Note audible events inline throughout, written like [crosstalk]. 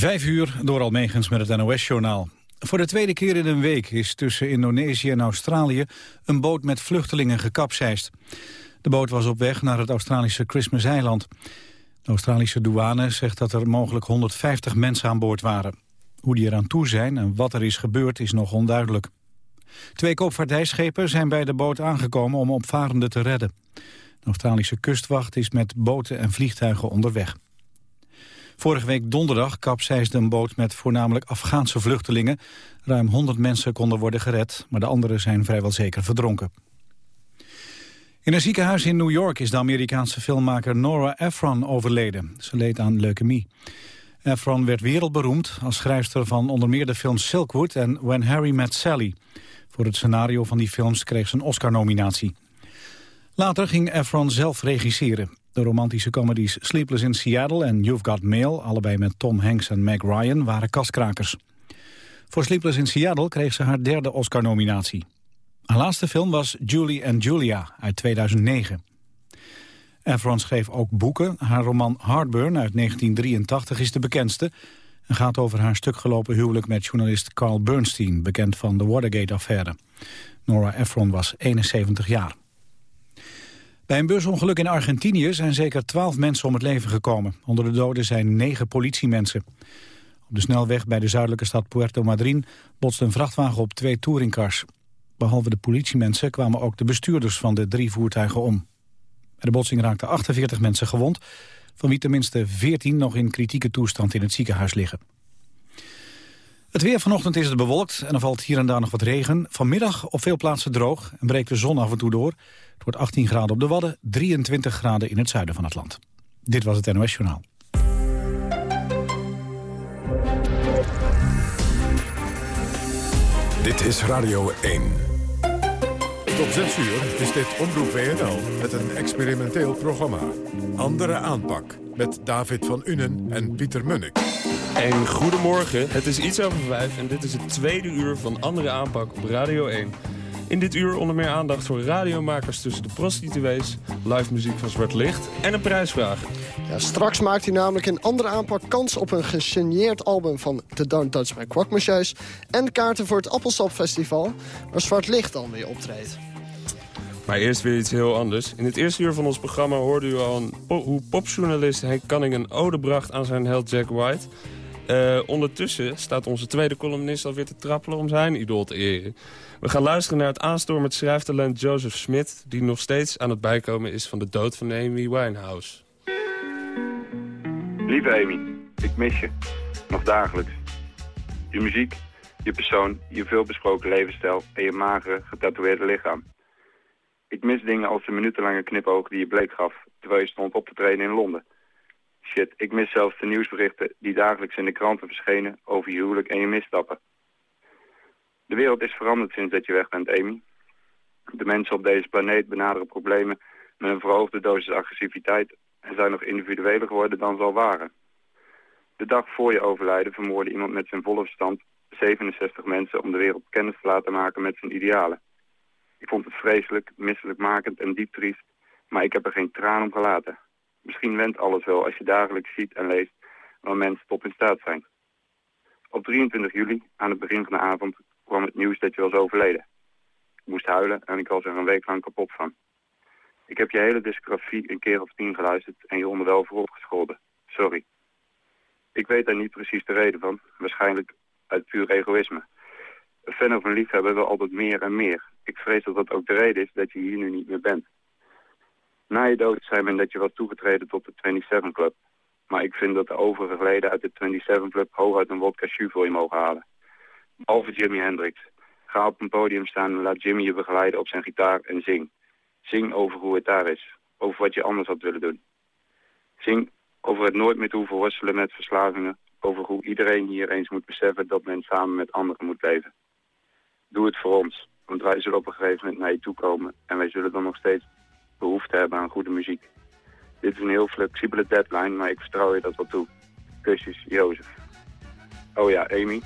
Vijf uur door Almegens met het NOS-journaal. Voor de tweede keer in een week is tussen Indonesië en Australië... een boot met vluchtelingen gekapseist. De boot was op weg naar het Australische Christmas-eiland. De Australische douane zegt dat er mogelijk 150 mensen aan boord waren. Hoe die eraan toe zijn en wat er is gebeurd is nog onduidelijk. Twee koopvaardijschepen zijn bij de boot aangekomen om opvarenden te redden. De Australische kustwacht is met boten en vliegtuigen onderweg. Vorige week donderdag kapseisde een boot met voornamelijk Afghaanse vluchtelingen. Ruim 100 mensen konden worden gered, maar de anderen zijn vrijwel zeker verdronken. In een ziekenhuis in New York is de Amerikaanse filmmaker Nora Ephron overleden. Ze leed aan leukemie. Ephron werd wereldberoemd als schrijfster van onder meer de films Silkwood en When Harry Met Sally. Voor het scenario van die films kreeg ze een Oscar-nominatie. Later ging Ephron zelf regisseren. De romantische comedies Sleepless in Seattle en You've Got Mail... allebei met Tom Hanks en Meg Ryan, waren kaskrakers. Voor Sleepless in Seattle kreeg ze haar derde Oscar-nominatie. Haar laatste film was Julie and Julia uit 2009. Efron schreef ook boeken. Haar roman Heartburn uit 1983 is de bekendste... en gaat over haar stukgelopen huwelijk met journalist Carl Bernstein... bekend van de Watergate-affaire. Nora Ephron was 71 jaar. Bij een busongeluk in Argentinië zijn zeker twaalf mensen om het leven gekomen. Onder de doden zijn negen politiemensen. Op de snelweg bij de zuidelijke stad Puerto Madryn botste een vrachtwagen op twee touringcars. Behalve de politiemensen kwamen ook de bestuurders van de drie voertuigen om. Bij de botsing raakten 48 mensen gewond, van wie tenminste 14 nog in kritieke toestand in het ziekenhuis liggen. Het weer vanochtend is het bewolkt en er valt hier en daar nog wat regen. Vanmiddag op veel plaatsen droog en breekt de zon af en toe door. Het wordt 18 graden op de Wadden, 23 graden in het zuiden van het land. Dit was het NOS Journaal. Dit is Radio 1. Tot 6 uur is dit Omroep WNL met een experimenteel programma. Andere aanpak met David van Unen en Pieter Munnik. En goedemorgen, het is iets over vijf en dit is het tweede uur van Andere Aanpak op Radio 1. In dit uur onder meer aandacht voor radiomakers tussen de prostituees... live muziek van Zwart Licht en een prijsvraag. Ja, straks maakt hij namelijk een andere aanpak kans op een gesigneerd album van The Don't Touch My Kwakmacheus... en kaarten voor het Appelsapfestival, waar Zwart Licht dan weer optreedt. Maar eerst weer iets heel anders. In het eerste uur van ons programma hoorde u al een hoe popjournalist Henk Canning een ode bracht aan zijn held Jack White... Uh, ondertussen staat onze tweede columnist alweer te trappelen om zijn idool te eren. We gaan luisteren naar het aanstormend schrijftalent Joseph Smith... die nog steeds aan het bijkomen is van de dood van Amy Winehouse. Lieve Amy, ik mis je. Nog dagelijks. Je muziek, je persoon, je veelbesproken levensstijl... en je magere, getatoeëerde lichaam. Ik mis dingen als de minutenlange knipoog die je bleek gaf... terwijl je stond op te treden in Londen... Shit, ik mis zelfs de nieuwsberichten die dagelijks in de kranten verschenen over je huwelijk en je misstappen. De wereld is veranderd sinds dat je weg bent, Amy. De mensen op deze planeet benaderen problemen met een verhoogde dosis agressiviteit en zijn nog individueler geworden dan ze al waren. De dag voor je overlijden vermoorde iemand met zijn volle verstand 67 mensen om de wereld kennis te laten maken met zijn idealen. Ik vond het vreselijk, misselijkmakend en diep triest, maar ik heb er geen traan om gelaten. Misschien went alles wel als je dagelijks ziet en leest waar mensen tot in staat zijn. Op 23 juli, aan het begin van de avond, kwam het nieuws dat je was overleden. Ik moest huilen en ik was er een week lang kapot van. Ik heb je hele discografie een keer of tien geluisterd en je onder wel voor opgescholden. Sorry. Ik weet daar niet precies de reden van. Waarschijnlijk uit puur egoïsme. Een fan of een liefhebber wil altijd meer en meer. Ik vrees dat dat ook de reden is dat je hier nu niet meer bent. Na je dood zei men dat je was toegetreden tot de 27 Club. Maar ik vind dat de overige leden uit de 27 Club hooguit een wodka jus voor je mogen halen. Behalve Jimi Hendrix. Ga op een podium staan en laat Jimmy je begeleiden op zijn gitaar en zing. Zing over hoe het daar is. Over wat je anders had willen doen. Zing over het nooit meer te hoeven worstelen met verslavingen. Over hoe iedereen hier eens moet beseffen dat men samen met anderen moet leven. Doe het voor ons. Want wij zullen op een gegeven moment naar je toe komen. En wij zullen dan nog steeds behoefte hebben aan goede muziek. Dit is een heel flexibele deadline, maar ik vertrouw je dat wel toe. Kusjes, Jozef. Oh ja, Amy,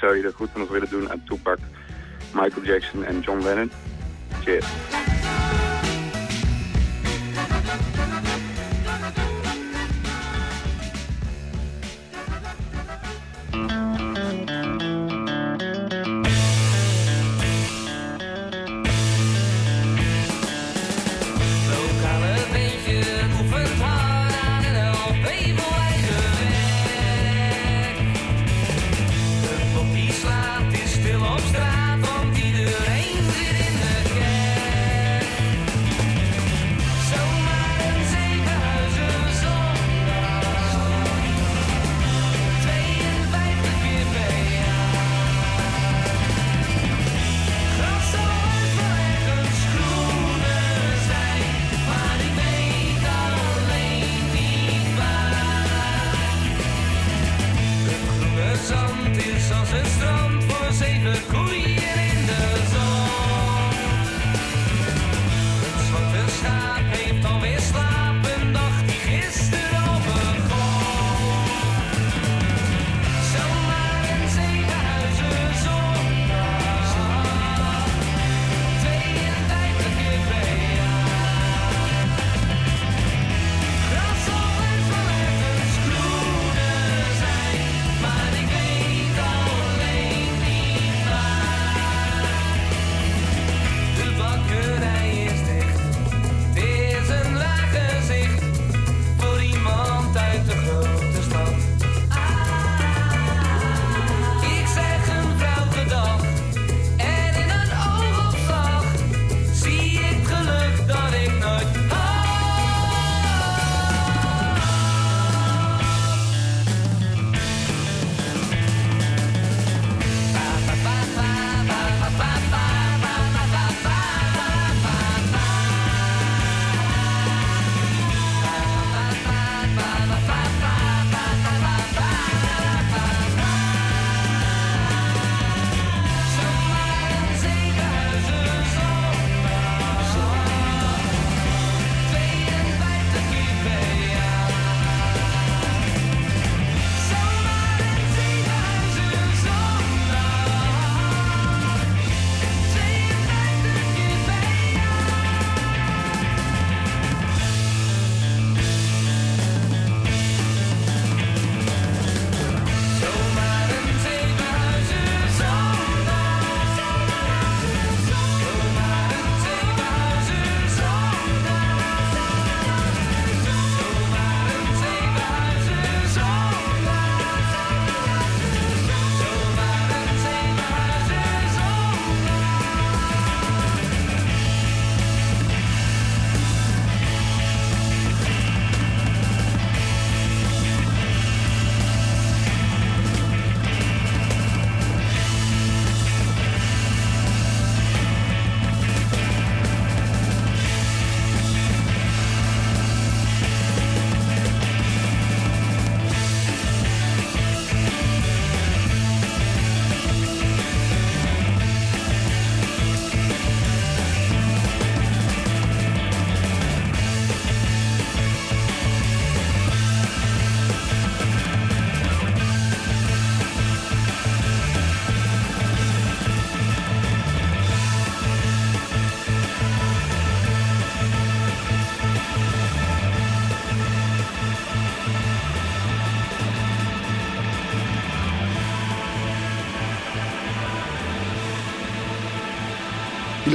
zou je er goed nog willen doen aan Tupac, Michael Jackson en John Lennon. Cheers.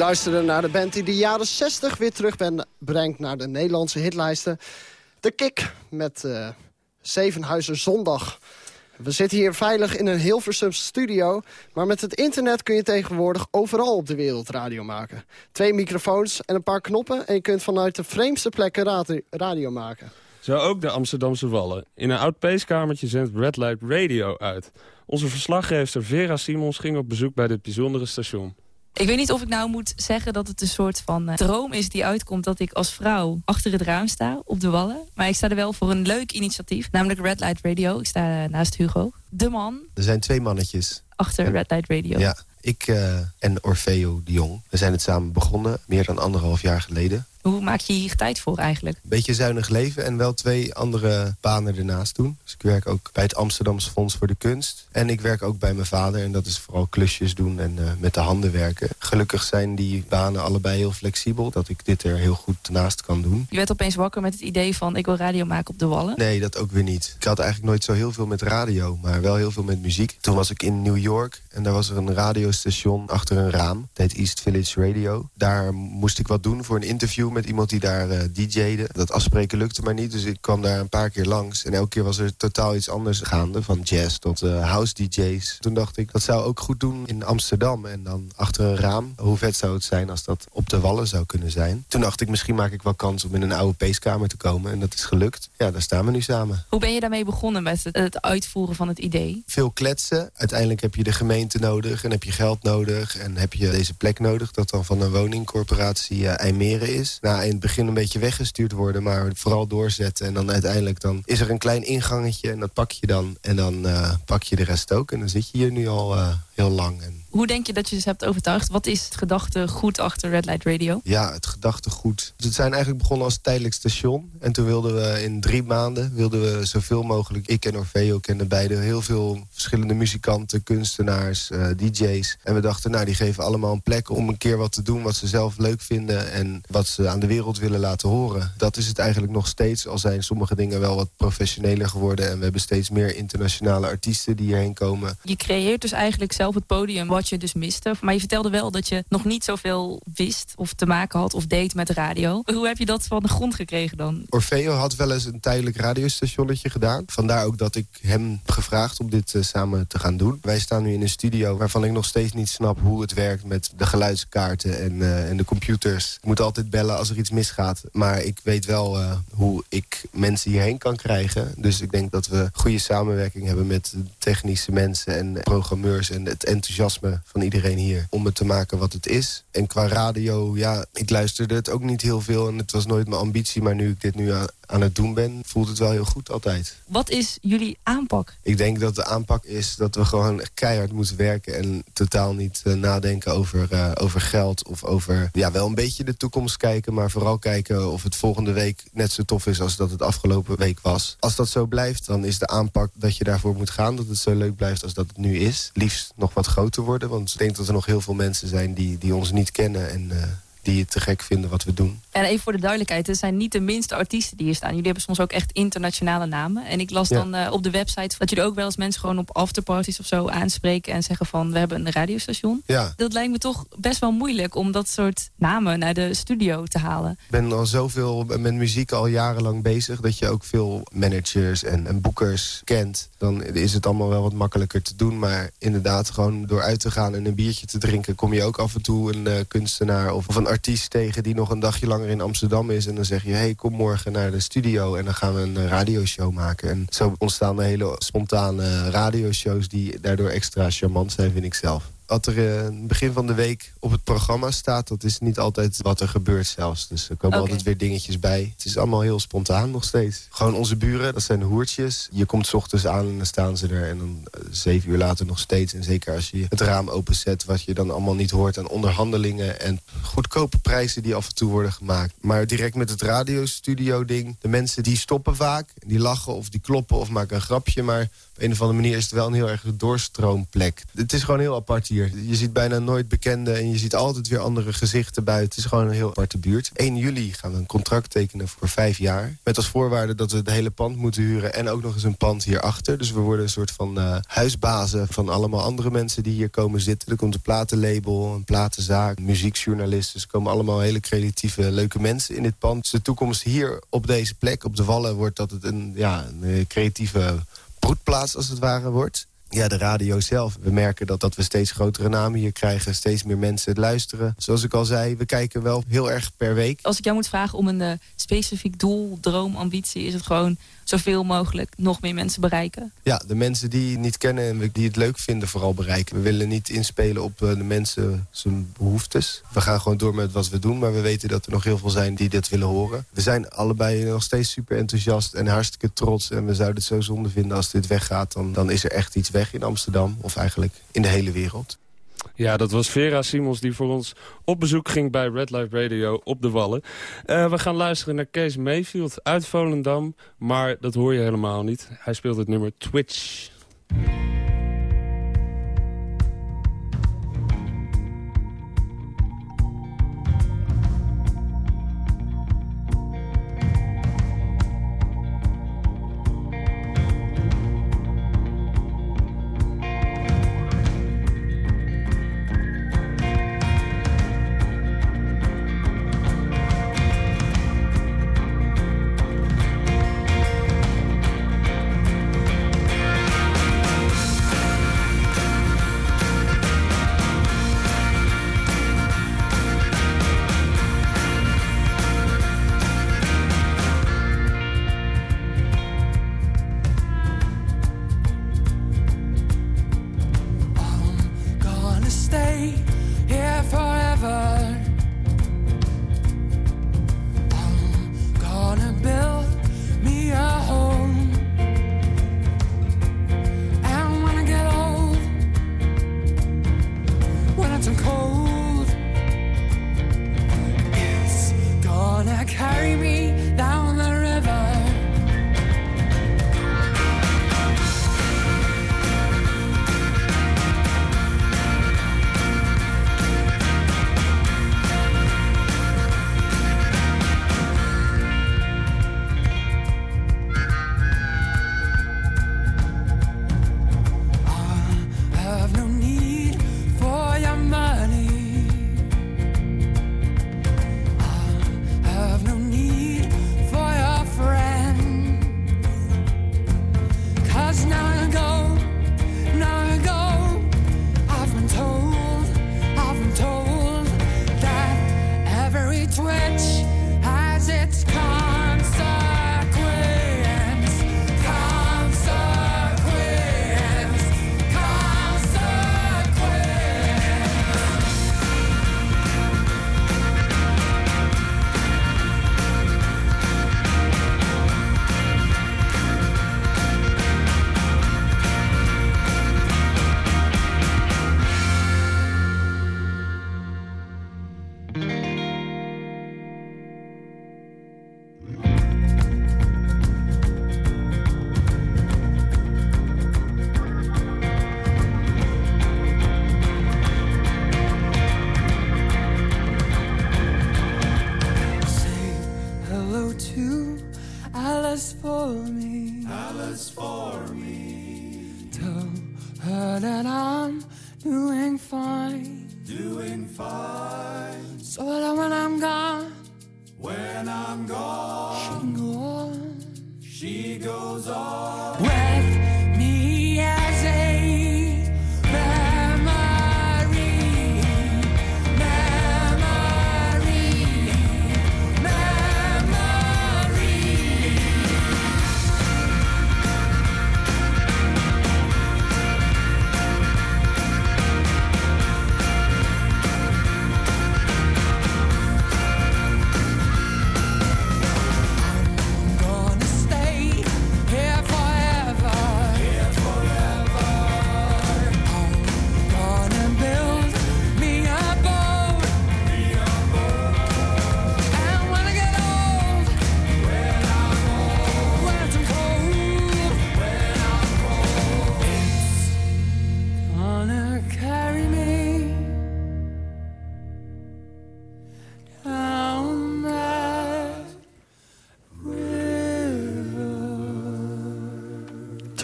Luisterde naar de band die de jaren 60 weer terug brengt naar de Nederlandse hitlijsten. De Kick met uh, Zevenhuizen Zondag. We zitten hier veilig in een Hilversums studio... maar met het internet kun je tegenwoordig overal op de wereld radio maken. Twee microfoons en een paar knoppen... en je kunt vanuit de vreemdste plekken radio maken. Zo ook de Amsterdamse Wallen. In een oud peeskamertje zendt Red Light Radio uit. Onze verslaggever Vera Simons ging op bezoek bij dit bijzondere station. Ik weet niet of ik nou moet zeggen dat het een soort van uh, droom is die uitkomt... dat ik als vrouw achter het raam sta op de Wallen. Maar ik sta er wel voor een leuk initiatief, namelijk Red Light Radio. Ik sta uh, naast Hugo. De man. Er zijn twee mannetjes. Achter Red Light Radio. Ja, ik uh, en Orfeo de Jong. We zijn het samen begonnen, meer dan anderhalf jaar geleden. Hoe maak je hier tijd voor eigenlijk? Beetje zuinig leven en wel twee andere banen ernaast doen. Dus ik werk ook bij het Amsterdamse Fonds voor de Kunst. En ik werk ook bij mijn vader en dat is vooral klusjes doen en uh, met de handen werken. Gelukkig zijn die banen allebei heel flexibel, dat ik dit er heel goed naast kan doen. Je werd opeens wakker met het idee van ik wil radio maken op de Wallen? Nee, dat ook weer niet. Ik had eigenlijk nooit zo heel veel met radio, maar wel heel veel met muziek. Toen was ik in New York en daar was er een radiostation achter een raam. Het heet East Village Radio. Daar moest ik wat doen voor een interview met iemand die daar uh, DJ'de. Dat afspreken lukte maar niet, dus ik kwam daar een paar keer langs. En elke keer was er totaal iets anders gaande. Van jazz tot uh, house DJ's. Toen dacht ik, dat zou ook goed doen in Amsterdam. En dan achter een raam. Hoe vet zou het zijn als dat op de Wallen zou kunnen zijn. Toen dacht ik, misschien maak ik wel kans om in een oude peeskamer te komen. En dat is gelukt. Ja, daar staan we nu samen. Hoe ben je daarmee begonnen met het, het uitvoeren van het idee? Veel kletsen. Uiteindelijk heb je de gemeente nodig en heb je geld nodig. En heb je deze plek nodig, dat dan van een woningcorporatie uh, IJmeren is. Nou, in het begin een beetje weggestuurd worden... maar vooral doorzetten. En dan uiteindelijk dan is er een klein ingangetje en dat pak je dan. En dan pak je de rest ook. En dan zit je hier nu al heel lang. En hoe denk je dat je ze hebt overtuigd? Wat is het gedachtegoed achter Red Light Radio? Ja, het gedachtegoed. We zijn eigenlijk begonnen als tijdelijk station. En toen wilden we in drie maanden wilden we zoveel mogelijk... ik en Orfeo kenden beide heel veel verschillende muzikanten, kunstenaars, uh, eh, DJ's. En we dachten, nou, die geven allemaal een plek om een keer wat te doen... wat ze zelf leuk vinden en wat ze aan de wereld willen laten horen. Dat is het eigenlijk nog steeds. Al zijn sommige dingen wel wat professioneler geworden... en we hebben steeds meer internationale artiesten die hierheen komen. Je creëert dus eigenlijk zelf het podium wat je dus miste. Maar je vertelde wel dat je nog niet zoveel wist of te maken had of deed met radio. Hoe heb je dat van de grond gekregen dan? Orfeo had wel eens een tijdelijk radiostationnetje gedaan. Vandaar ook dat ik hem gevraagd om dit uh, samen te gaan doen. Wij staan nu in een studio waarvan ik nog steeds niet snap hoe het werkt met de geluidskaarten en, uh, en de computers. Ik moet altijd bellen als er iets misgaat. Maar ik weet wel uh, hoe ik mensen hierheen kan krijgen. Dus ik denk dat we goede samenwerking hebben met technische mensen en programmeurs en het enthousiasme van iedereen hier om het te maken wat het is. En qua radio, ja, ik luisterde het ook niet heel veel en het was nooit mijn ambitie. Maar nu ik dit nu aan, het doen ben, voelt het wel heel goed altijd. Wat is jullie aanpak? Ik denk dat de aanpak is dat we gewoon keihard moeten werken... en totaal niet uh, nadenken over, uh, over geld of over... ja, wel een beetje de toekomst kijken... maar vooral kijken of het volgende week net zo tof is... als dat het afgelopen week was. Als dat zo blijft, dan is de aanpak dat je daarvoor moet gaan... dat het zo leuk blijft als dat het nu is. Liefst nog wat groter worden, want ik denk dat er nog heel veel mensen zijn... die, die ons niet kennen en... Uh, die het te gek vinden wat we doen. En even voor de duidelijkheid, het zijn niet de minste artiesten die hier staan. Jullie hebben soms ook echt internationale namen. En ik las dan uh, op de website dat jullie ook wel eens mensen gewoon op afterparties of zo aanspreken en zeggen van we hebben een radiostation. Ja. Dat lijkt me toch best wel moeilijk om dat soort namen naar de studio te halen. Ik ben al zoveel met muziek al jarenlang bezig dat je ook veel managers en, en boekers kent. Dan is het allemaal wel wat makkelijker te doen. Maar inderdaad, gewoon door uit te gaan en een biertje te drinken kom je ook af en toe een uh, kunstenaar of, of een artiest tegen die nog een dagje langer in Amsterdam is. En dan zeg je, hey, kom morgen naar de studio en dan gaan we een radioshow maken. En zo ontstaan er hele spontane radioshows die daardoor extra charmant zijn, vind ik zelf wat er uh, begin van de week op het programma staat... dat is niet altijd wat er gebeurt zelfs. Dus er komen altijd weer dingetjes bij. Het is allemaal heel spontaan nog steeds. Gewoon onze buren, dat zijn de hoertjes. Je komt s ochtends aan en dan staan ze er. En dan uh, zeven uur later nog steeds. En zeker als je het raam openzet... wat je dan allemaal niet hoort aan onderhandelingen... en goedkope prijzen die af en toe worden gemaakt. Maar direct met het radiostudio-ding... de mensen die stoppen vaak, die lachen of die kloppen of maken een grapje... maar een of andere manier is het wel een heel erg doorstroomplek. Het is gewoon heel apart hier. Je ziet bijna nooit bekenden en je ziet altijd weer andere gezichten buiten. Het is gewoon een heel aparte buurt. 1 juli gaan we een contract tekenen voor vijf jaar. Met als voorwaarde dat we het hele pand moeten huren en ook nog eens een pand hierachter. Dus we worden een soort van uh, huisbazen van allemaal andere mensen die hier komen zitten. Er komt een platenlabel, een platenzaak, muziekjournalisten. Er komen allemaal hele creatieve, leuke mensen in dit pand. Dus de toekomst hier op deze plek, op de Wallen, wordt dat het een, ja, een eh, creatieve broedplaats als het ware wordt. Ja, de radio zelf. We merken dat, dat we steeds grotere namen hier krijgen. Steeds meer mensen het luisteren. Zoals ik al zei, we kijken wel heel erg per week. Als ik jou moet vragen om een uh, specifiek doel, droom, ambitie... is het gewoon zoveel mogelijk nog meer mensen bereiken? Ja, de mensen die niet kennen en die het leuk vinden vooral bereiken. We willen niet inspelen op eh, de mensen zijn behoeftes. We gaan gewoon door met wat we doen, maar we weten dat er nog heel veel zijn die dit willen horen. We zijn allebei nog steeds super enthousiast en hartstikke trots. En we zouden het zo zonde vinden als dit weggaat. Dan is er echt iets weg in Amsterdam of eigenlijk in de hele wereld. Ja, dat was Vera Simons die voor ons op bezoek ging bij Red Light Radio op de Wallen. Uh, we gaan luisteren naar Kees Mayfield uit Volendam, maar dat hoor je helemaal niet. Hij speelt het nummer Twitch.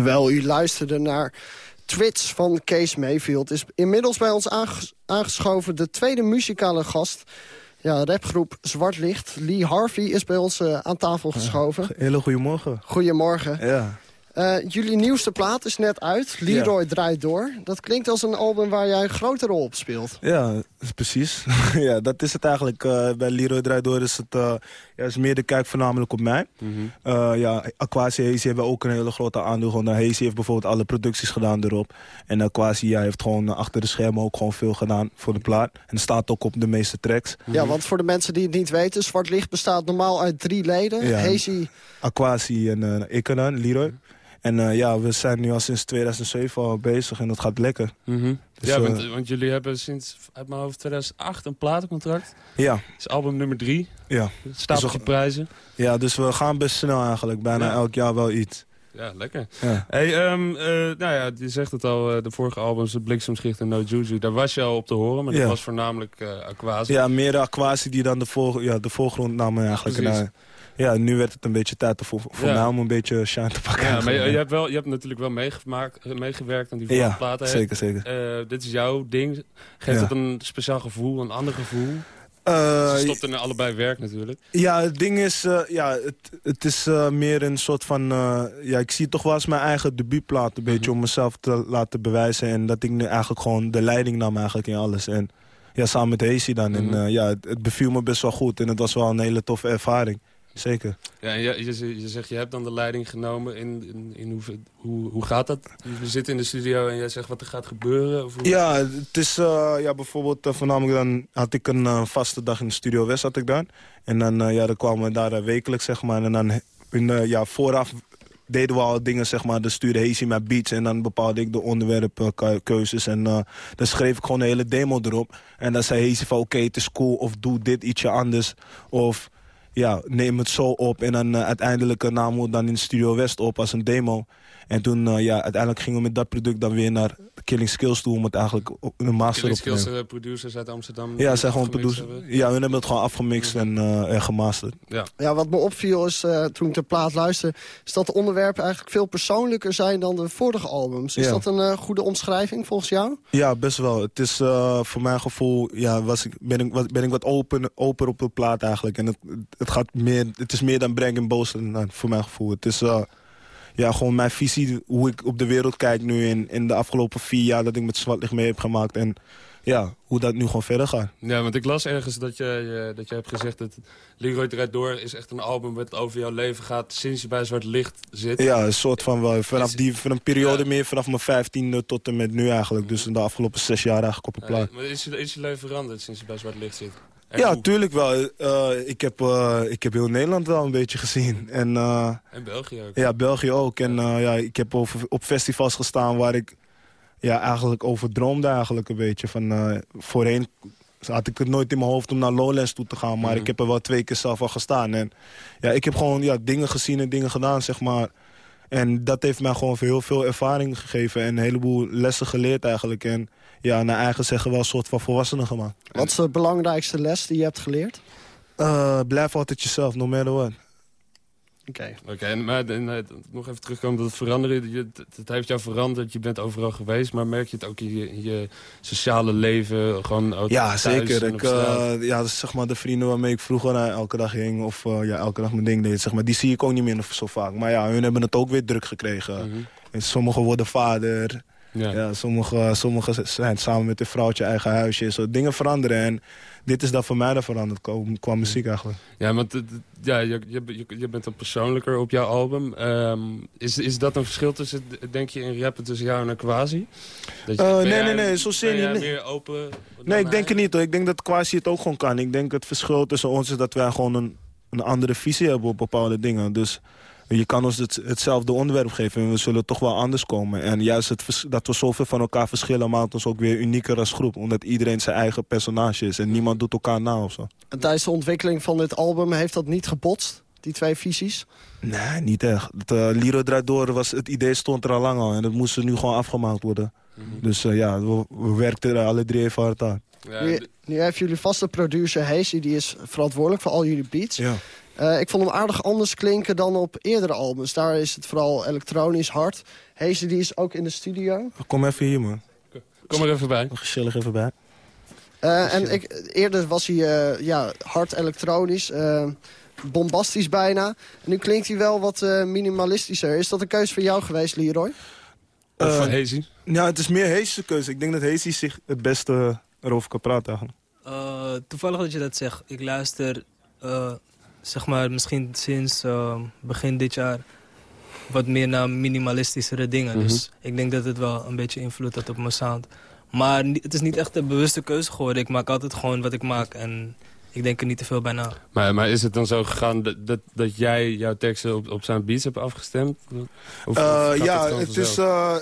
Terwijl u luisterde naar Twits van Kees Mayfield... is inmiddels bij ons aangeschoven de tweede muzikale gast... Ja, rapgroep Zwart Licht. Lee Harvey is bij ons uh, aan tafel geschoven. Ja, hele goedemorgen. Goedemorgen. Ja. Uh, jullie nieuwste plaat is net uit. Leroy draait door. Dat klinkt als een album waar jij een grote rol op speelt. Ja, precies. [laughs] [laughs] ja, dat is het eigenlijk. Uh, bij Leroy draait door is het uh, ja, is meer de kijk voornamelijk op mij. Mm -hmm. ja, Aquasi Hazy hebben ook een hele grote aandeel. Gewoon, Hazy heeft bijvoorbeeld alle producties gedaan erop. En Aquasi ja, heeft gewoon achter de schermen ook gewoon veel gedaan voor de plaat. En staat ook op de meeste tracks. Mm -hmm. Ja, want voor de mensen die het niet weten... Zwart Licht bestaat normaal uit drie leden. Ja, Hazy... Aquasi en uh, ik en Leroy. En uh, ja, we zijn nu al sinds 2007 al bezig en dat gaat lekker. Mm -hmm. dus, ja, want, uh, want, jullie hebben sinds uit mijn hoofd 2008 een platencontract. Ja. Dat is album nummer drie. Ja. Stapeltje dus prijzen. Ja, dus we gaan best snel eigenlijk. Bijna ja. elk jaar wel iets. Ja, lekker. Ja. Hey, um, uh, nou ja, je zegt het al, de vorige albums, Bliksemschicht en No Juju, daar was je al op te horen, maar dat was voornamelijk uh, Aquasi. Ja, meer de Aquasi die dan de, voor, ja, de voorgrond namen eigenlijk. En, ja, nu werd het een beetje tijd voor, voor ja. mij om een beetje shine te pakken. Ja, maar je, [laughs] je, hebt wel, je hebt natuurlijk wel meegemaakt, meegewerkt aan die ja, platen. zeker, zeker. Uh, dit is jouw ding. Geeft Ja. het een speciaal gevoel, een ander gevoel? Uh, Ze stopt in allebei werk natuurlijk. Ja, het ding is, uh, ja, het, het is uh, meer een soort van... ja, ik zie toch wel als mijn eigen debuutplaat een beetje... om mezelf te laten bewijzen. En dat ik nu eigenlijk gewoon de leiding nam eigenlijk in alles. En ja, samen met Hazy dan. En uh, ja, het, het beviel me best wel goed. En het was wel een hele toffe ervaring. Zeker. Ja, je, je, je zegt, je hebt dan de leiding genomen. In, in, in hoe, hoe, hoe gaat dat? We zitten in de studio en jij zegt wat er gaat gebeuren? Of hoe... Ja, het is uh, ja, bijvoorbeeld uh, voornamelijk dan had ik een uh, vaste dag in de Studio West had ik dan. En dan, ja, dan kwamen we daar wekelijks, zeg maar. En dan in, ja, vooraf deden we al dingen, zeg maar. Dan stuurde Hazy mij beats en dan bepaalde ik de onderwerpkeuzes. En dan schreef ik gewoon een hele demo erop. En dan zei Hazy van oké, okay, het is cool of doe dit ietsje anders. Of ja, neem het zo op. En dan uh, uiteindelijk uh, namen we dan in Studio West op als een demo. En toen, uh, ja, uiteindelijk gingen we met dat product dan weer naar Killing Skills toe... om het eigenlijk een master Killing op te nemen. Skills, producers uit Amsterdam. Ja, zijn gewoon producers. Ja, we hebben het gewoon afgemixt en, en gemasterd. Ja. ja, wat me opviel is, toen ik de plaat luisterde... is dat de onderwerpen eigenlijk veel persoonlijker zijn dan de vorige albums. Is Ja. dat een goede omschrijving volgens jou? Ja, best wel. Het is uh, voor mijn gevoel, ja, was ik, ben, ik, wat, ben ik wat open, open op de plaat eigenlijk. En het, het, gaat meer, het is meer dan Breng en Boos nou, voor mijn gevoel. Het is uh, ja, gewoon mijn visie, hoe ik op de wereld kijk nu in, in de afgelopen vier jaar dat ik met Zwart Licht mee heb gemaakt. En ja, hoe dat nu gewoon verder gaat. Ja, want ik las ergens dat je, je dat je hebt gezegd dat Leroy Draait Door is echt een album wat over jouw leven gaat sinds je bij Zwart Licht zit. Ja, een soort van wel. Vanaf die, van een periode ja. meer, vanaf mijn vijftiende tot en met nu eigenlijk. Dus in de afgelopen zes jaar eigenlijk op een plaat. Ja, maar is, is je leven veranderd sinds je bij Zwart Licht zit? En ja, hoe? tuurlijk wel. Uh, ik, heb, uh, ik heb heel Nederland wel een beetje gezien. En, uh, en België ook. Ja, België ook. En ja, ik heb over, op festivals gestaan waar ik ja, eigenlijk over droomde eigenlijk een beetje. Van, voorheen had ik het nooit in mijn hoofd om naar Lowlands toe te gaan. Maar mm Mhm. -hmm. ik heb er wel twee keer zelf al gestaan. En ja, ik heb gewoon ja, dingen gezien en dingen gedaan, zeg maar. En dat heeft mij gewoon heel veel ervaring gegeven. En een heleboel lessen geleerd eigenlijk. En ja, naar eigen zeggen wel een soort van volwassenen gemaakt. Wat is de belangrijkste les die je hebt geleerd? Uh, blijf altijd jezelf, no matter what. Oké. Okay. Oké, okay, maar en, nog even terugkomen dat het veranderen. Je, het heeft jou veranderd, je bent overal geweest. Maar merk je het ook in je, in je sociale leven? Gewoon ja, zeker. Ik, uh, ja, dus, zeg maar, de vrienden waarmee ik vroeger uh, elke dag ging... of uh, ja, elke dag mijn ding deed, zeg maar, die zie ik ook niet meer zo vaak. Maar ja, hun hebben het ook weer druk gekregen. Mm -hmm. en sommigen worden vader... Ja. ja Sommigen sommige zijn samen met een vrouwtje eigen huisje. Zo dingen veranderen. En dit is dan voor mij dan veranderd qua muziek eigenlijk. Ja, want ja, je, je, je bent dan persoonlijker op jouw album. Um, is, is dat een verschil tussen, denk je, in rappen tussen jou en Quasi? Dat je, uh, nee, jij, nee, nee, zo zin niet. Nee. meer open? Nee, ik denk het niet hoor. Ik denk dat Quasi het ook gewoon kan. Ik denk het verschil tussen ons is dat wij gewoon een, een andere visie hebben op bepaalde dingen. Dus je kan ons het, hetzelfde onderwerp geven en we zullen toch wel anders komen. En juist het, dat we zoveel van elkaar verschillen maakt ons ook weer unieker als groep. Omdat iedereen zijn eigen personage is en niemand doet elkaar na of zo. En tijdens de ontwikkeling van dit album heeft dat niet gebotst, die twee visies? Nee, niet echt. Het, uh, Liro draait door, was, het idee stond er al lang al en dat moest nu gewoon afgemaakt worden. Mm -hmm. Dus uh, ja, we, we werkten er alle drie even hard aan. Ja, nu, nu heeft jullie vaste producer Hazy, die is verantwoordelijk voor al jullie beats. Ja. Uh, ik vond hem aardig anders klinken dan op eerdere albums. Daar is het vooral elektronisch hard. Hazy die is ook in de studio. Kom even hier, man. Kom er even bij. Gezellig even bij. Uh, en ik, eerder was hij uh, ja, hard elektronisch, uh, bombastisch bijna. En nu klinkt hij wel wat minimalistischer. Is dat een keuze voor jou geweest, Leroy? Of voor Hazy? Ja, het is meer Hazy's keuze. Ik denk dat Hazy zich het beste erover kan praten eigenlijk. toevallig dat je dat zegt. Ik luister, zeg maar, misschien sinds begin dit jaar wat meer naar minimalistischere dingen. Mhm. Dus ik denk dat het wel een beetje invloed had op mijn sound. Maar het is niet echt een bewuste keuze geworden. Ik maak altijd gewoon wat ik maak en ik denk er niet te veel bij na. Maar, maar is het dan zo gegaan dat, dat, dat jij jouw teksten op, op zijn beats hebt afgestemd? Of, Uh, gaat ja, het is, uh,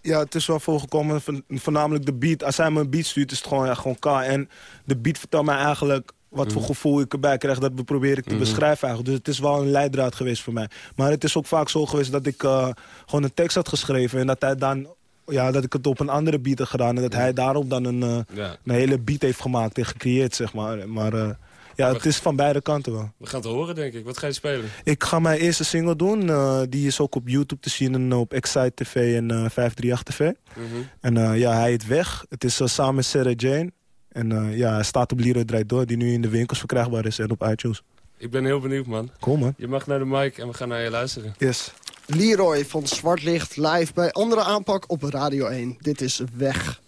ja, het is wel voorgekomen. Voornamelijk de beat. Als hij me een beat stuurt, is het gewoon, ja, gewoon K. En de beat vertelt mij eigenlijk wat voor Mhm. gevoel ik erbij krijg. Dat probeer ik te Mhm. beschrijven eigenlijk. Dus het is wel een leidraad geweest voor mij. Maar het is ook vaak zo geweest dat ik uh, gewoon een tekst had geschreven. En dat hij dan... Ja, dat ik het op een andere beat had gedaan. En dat hij daarop dan een, uh, Ja. een hele beat heeft gemaakt en gecreëerd, zeg maar. Maar uh, ja, het is van beide kanten wel. We gaan het horen, denk ik. Wat ga je spelen? Ik ga mijn eerste single doen. Uh, die is ook op YouTube te zien en op Excite TV en uh, 538 TV. Mhm. En ja, hij heet Weg. Het is samen met Sarah Jane. En uh, ja, hij staat op Liro Draait Door, die nu in de winkels verkrijgbaar is en op iTunes. Ik ben heel benieuwd, man. Cool, man. Je mag naar de mic en we gaan naar je luisteren. Yes. Leroy van Zwart Licht live bij Andere Aanpak op Radio 1. Dit is Weg.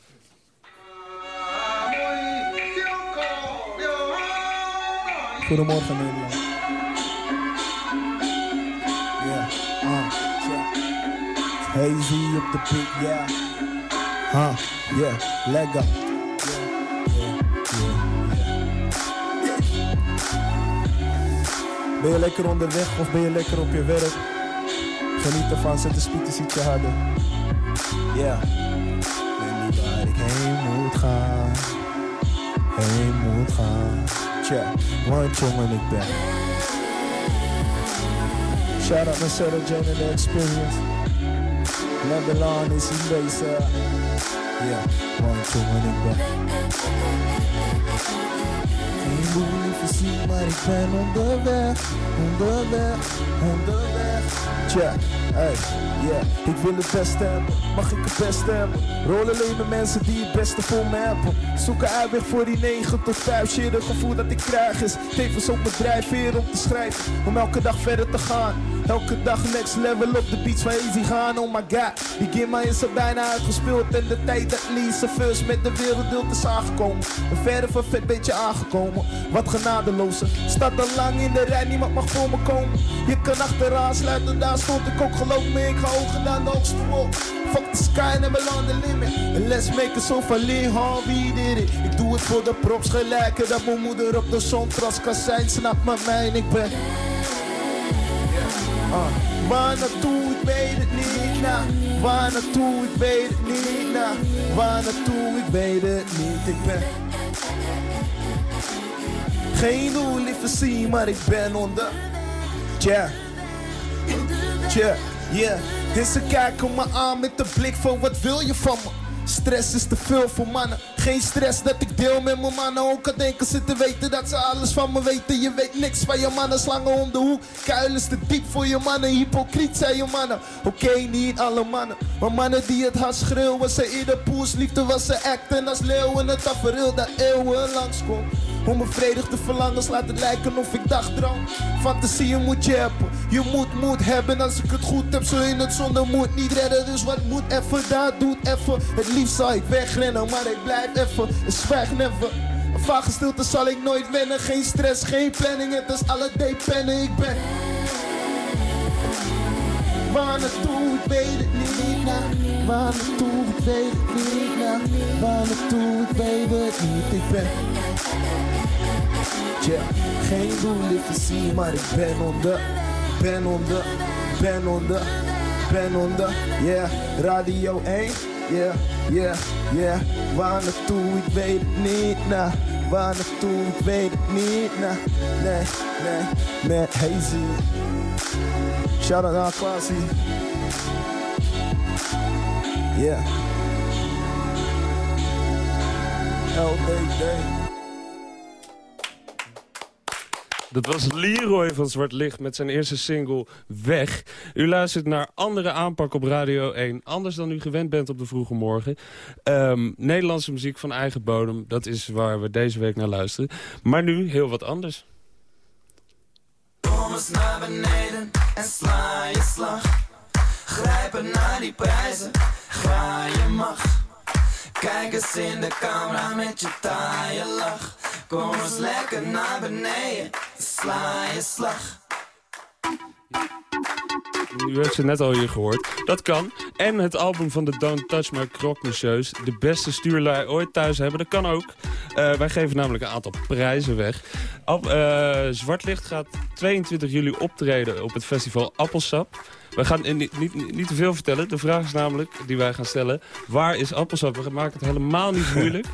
Goedemorgen Nederland. Yeah, uh, check. Hazy op de beat, yeah. Huh, yeah, leg Ben je lekker onderweg of ben je lekker op je werk? Geniet ervan, zet de speakers ietsje harder. Yeah. Ben niet waar ik heen moet gaan. Heen moet gaan. Check, want jongen ik ben. Shout out naar Sarah Jane and the Experience. Babylon is in deze. Yeah, want jongen ik ben. Maar ik ben onderweg, onderweg, onderweg. Check, hey, yeah, ik wil het beste hebben, mag ik het beste hebben? Rol alleen met mensen die het beste voor me hebben. Zoek een uitweg voor die 9 tot 5 shit. Het gevoel dat ik krijg is tevens ook mijn drijfveer om te schrijven. Om elke dag verder te gaan. Elke dag next level op de beats van Easy gaan. Oh my god, die game is er bijna uitgespeeld. En de tijd dat Lisa first met de werelddeel is aangekomen. Een verre van vet beetje aangekomen. Wat genadelozer. Staat al lang in de rij, niemand mag voor me komen. Je kan achteraan sluiten, daar stond ik ook. Geloof me, ik ga hoger dan de hoogste wolk. Fuck the sky, never on the limit. And let's make it so van Leon, wie did it? Ik doe het voor de props gelijken. Dat mijn moeder op de zontras kan zijn. Snap maar mijn, ik ben... Uh, waar naartoe, ik weet het niet, nah. Waar naartoe, ik weet het niet, nah. Waar naartoe, ik weet het niet, ik ben... Geen doel liever zien, maar ik ben onder... Yeah. Yeah, yeah. En ze kijken me aan met de blik van wat wil je van me? Stress is te veel voor mannen. Geen stress dat ik deel met mijn mannen. Ook al denken ze te weten dat ze alles van me weten. Je weet niks van je mannen. Slangen om de hoek. Kuil is te diep voor je mannen. Hypocriet zijn je mannen. Oké, niet alle mannen. Maar mannen die het hard schreeuwen. Ze eerder poesliefde was ze acten als leeuwen. Het tafereel dat eeuwen langskomt. Onbevredigde verlangens laat het lijken of ik dagdroom. Fantasieën moet je hebben. Je moet moed hebben als ik het goed heb. Zul je het zonder moed niet redden. Dus wat moet even, dat doet even. Het liefst zou ik wegrennen, maar ik blijf even. En zwijg never. Een vage stilte zal ik nooit wennen. Geen stress, geen planning. Het is alle day pennen. Ik ben. Waar naartoe, ik weet het niet, nah. Waar naartoe, ik weet het niet, nah. Waar naartoe, ik weet het niet, ik ben... Yeah. Geen doel liever zien, maar ik ben onder, ben onder, ben onder, ben onder, yeah. Radio 1, yeah, yeah, yeah. Waar naartoe, ik weet het niet, nah. Waar naartoe, ik weet het niet, nah. Nee, nee, met Hazy. Shout out naar Classy. Yeah. LDD. Dat was Leroy van Zwart Licht met zijn eerste single Weg. U luistert naar andere aanpak op Radio 1. Anders dan u gewend bent op de vroege morgen. Ehm, Nederlandse muziek van eigen bodem. Dat is waar we deze week naar luisteren. Maar nu heel wat anders. Kom eens naar beneden en sla je slag. Grijpen naar die prijzen, ga je mag. Kijk eens in de camera met je taaie lach. Kom eens lekker naar beneden, sla je slag. U hebt ze net al hier gehoord. Dat kan. En het album van de Don't Touch My Monsieurs. De beste stuurlui ooit thuis hebben. Dat kan ook. Uh, wij geven namelijk een aantal prijzen weg. Ab, uh, Zwartlicht gaat 22 juli optreden op het festival Appelsap. We gaan niet, niet, niet te veel vertellen. De vraag is namelijk, die wij gaan stellen... waar is Appelsap? We maken het helemaal niet [laughs] moeilijk.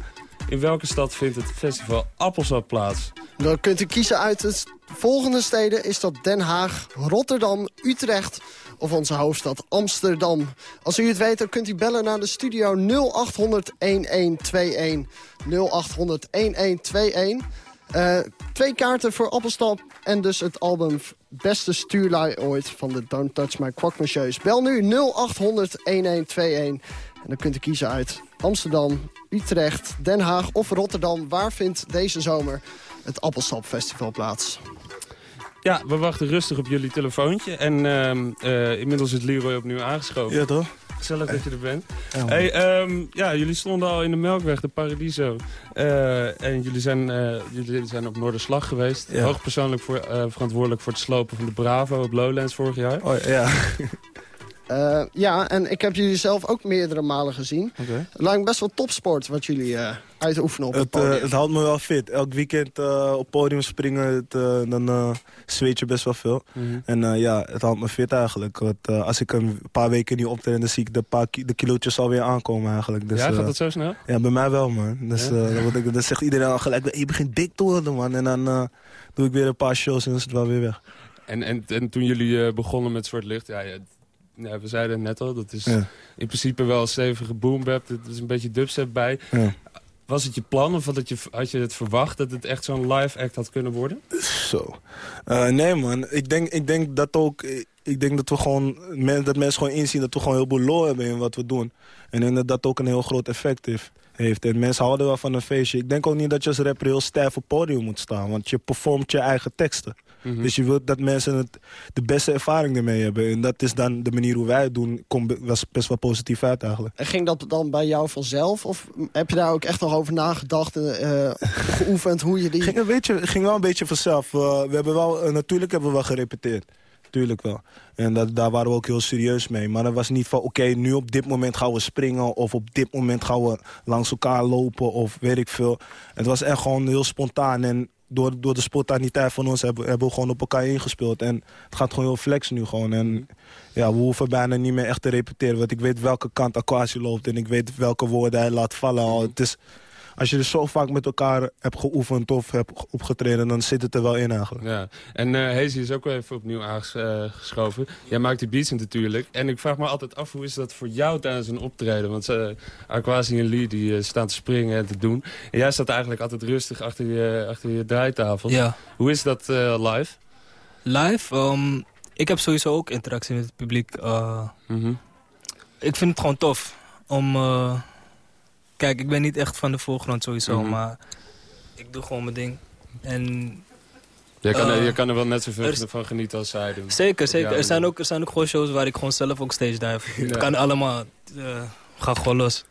In welke stad vindt het festival Appelsap plaats? Dan kunt u kiezen uit het volgende steden. Is dat Den Haag, Rotterdam, Utrecht of onze hoofdstad Amsterdam. Als u het weet, dan kunt u bellen naar de studio 0800 1121. 0800 1121. Uh, twee kaarten voor Appelstap en dus het album Beste Stuurlui ooit van de Don't Touch My Quack Bel nu 0800 1121 en dan kunt u kiezen uit Amsterdam, Utrecht, Den Haag of Rotterdam. Waar vindt deze zomer het Appelsap Festival plaats? Ja, we wachten rustig op jullie telefoontje. En uh, inmiddels is Leroy opnieuw aangeschoven. Ja, toch? Gezellig dat je er bent. Ja, hey, um, ja, jullie stonden al in de Melkweg, de Paradiso. Uh, en jullie zijn, uh, jullie zijn op Noorderslag geweest. Ja. Hoogpersoonlijk voor, verantwoordelijk voor het slopen van de Bravo op Lowlands vorig jaar. Oh, ja. Uh, ja, en ik heb jullie zelf ook meerdere malen gezien. Okay. Het lijkt best wel topsport wat jullie uh, uitoefenen op het, het podium. Uh, het houdt me wel fit. Elk weekend op podium springen, het, dan zweet je best wel veel. Mm -hmm. En ja, het houdt me fit eigenlijk. Want, als ik een paar weken niet optreed, dan zie ik de, paar ki de kilootjes alweer aankomen eigenlijk. Dus, ja, gaat dat zo snel? Ja, bij mij wel, man. Dus, ja? dan, ik, dan, zegt iedereen al gelijk, je begint dik te worden, man. En dan doe ik weer een paar shows en dan is het wel weer weg. En, en, en toen jullie begonnen met Zwart Licht, ja, ja, we zeiden het net al, dat is in principe wel een stevige boombap. Er is een beetje dubstep bij. Ja. Was het je plan of had je, had je het verwacht dat het echt zo'n live act had kunnen worden? Zo. Uh, nee man, ik denk, ik denk dat ook... Ik denk dat we gewoon, dat mensen gewoon inzien dat we gewoon heel veel lol hebben in wat we doen. En ik denk dat dat ook een heel groot effect heeft. heeft. En mensen houden wel van een feestje. Ik denk ook niet dat je als rapper heel stijf op podium moet staan. Want je performt je eigen teksten. Mhm. Dus je wilt dat mensen het, de beste ervaring ermee hebben. En dat is dan de manier hoe wij het doen. Komt was best wel positief uit eigenlijk. En ging dat dan bij jou vanzelf? Of heb je daar ook echt nog over nagedacht en uh, [laughs] geoefend hoe je die... Ging, een beetje, ging wel een beetje vanzelf. Uh, we hebben wel, uh, natuurlijk hebben we wel gerepeteerd. Tuurlijk wel. En dat, daar waren we ook heel serieus mee. Maar het was niet van, oké, nu op dit moment gaan we springen... of op dit moment gaan we langs elkaar lopen of weet ik veel. Het was echt gewoon heel spontaan. En door, door de spontaniteit van ons hebben, hebben we gewoon op elkaar ingespeeld. En het gaat gewoon heel flex nu gewoon. En ja, we hoeven bijna niet meer echt te repeteren. Want ik weet welke kant Aquasi loopt en ik weet welke woorden hij laat vallen. Het is, als je er zo vaak met elkaar hebt geoefend of hebt opgetreden... dan zit het er wel in eigenlijk. Ja. En uh, Hazy is ook wel even opnieuw aangeschoven. Jij maakt die beats natuurlijk. En ik vraag me altijd af, hoe is dat voor jou tijdens een optreden? Want uh, Aquasi en Lee die, uh, staan te springen en te doen. En jij staat eigenlijk altijd rustig achter je, achter je draaitafel. Ja. Hoe is dat live? Live? Um, ik heb sowieso ook interactie met het publiek. Mm -hmm. Ik vind het gewoon tof om Kijk, ik ben niet echt van de voorgrond sowieso, mhm. maar ik doe gewoon mijn ding. En... Je kan, uh, je kan er wel net zoveel van genieten als zij doen. Zeker, zeker. Er zijn, ook, er zijn ook gewoon shows waar ik gewoon zelf ook stage dive. Het kan allemaal. Uh, ga gewoon los.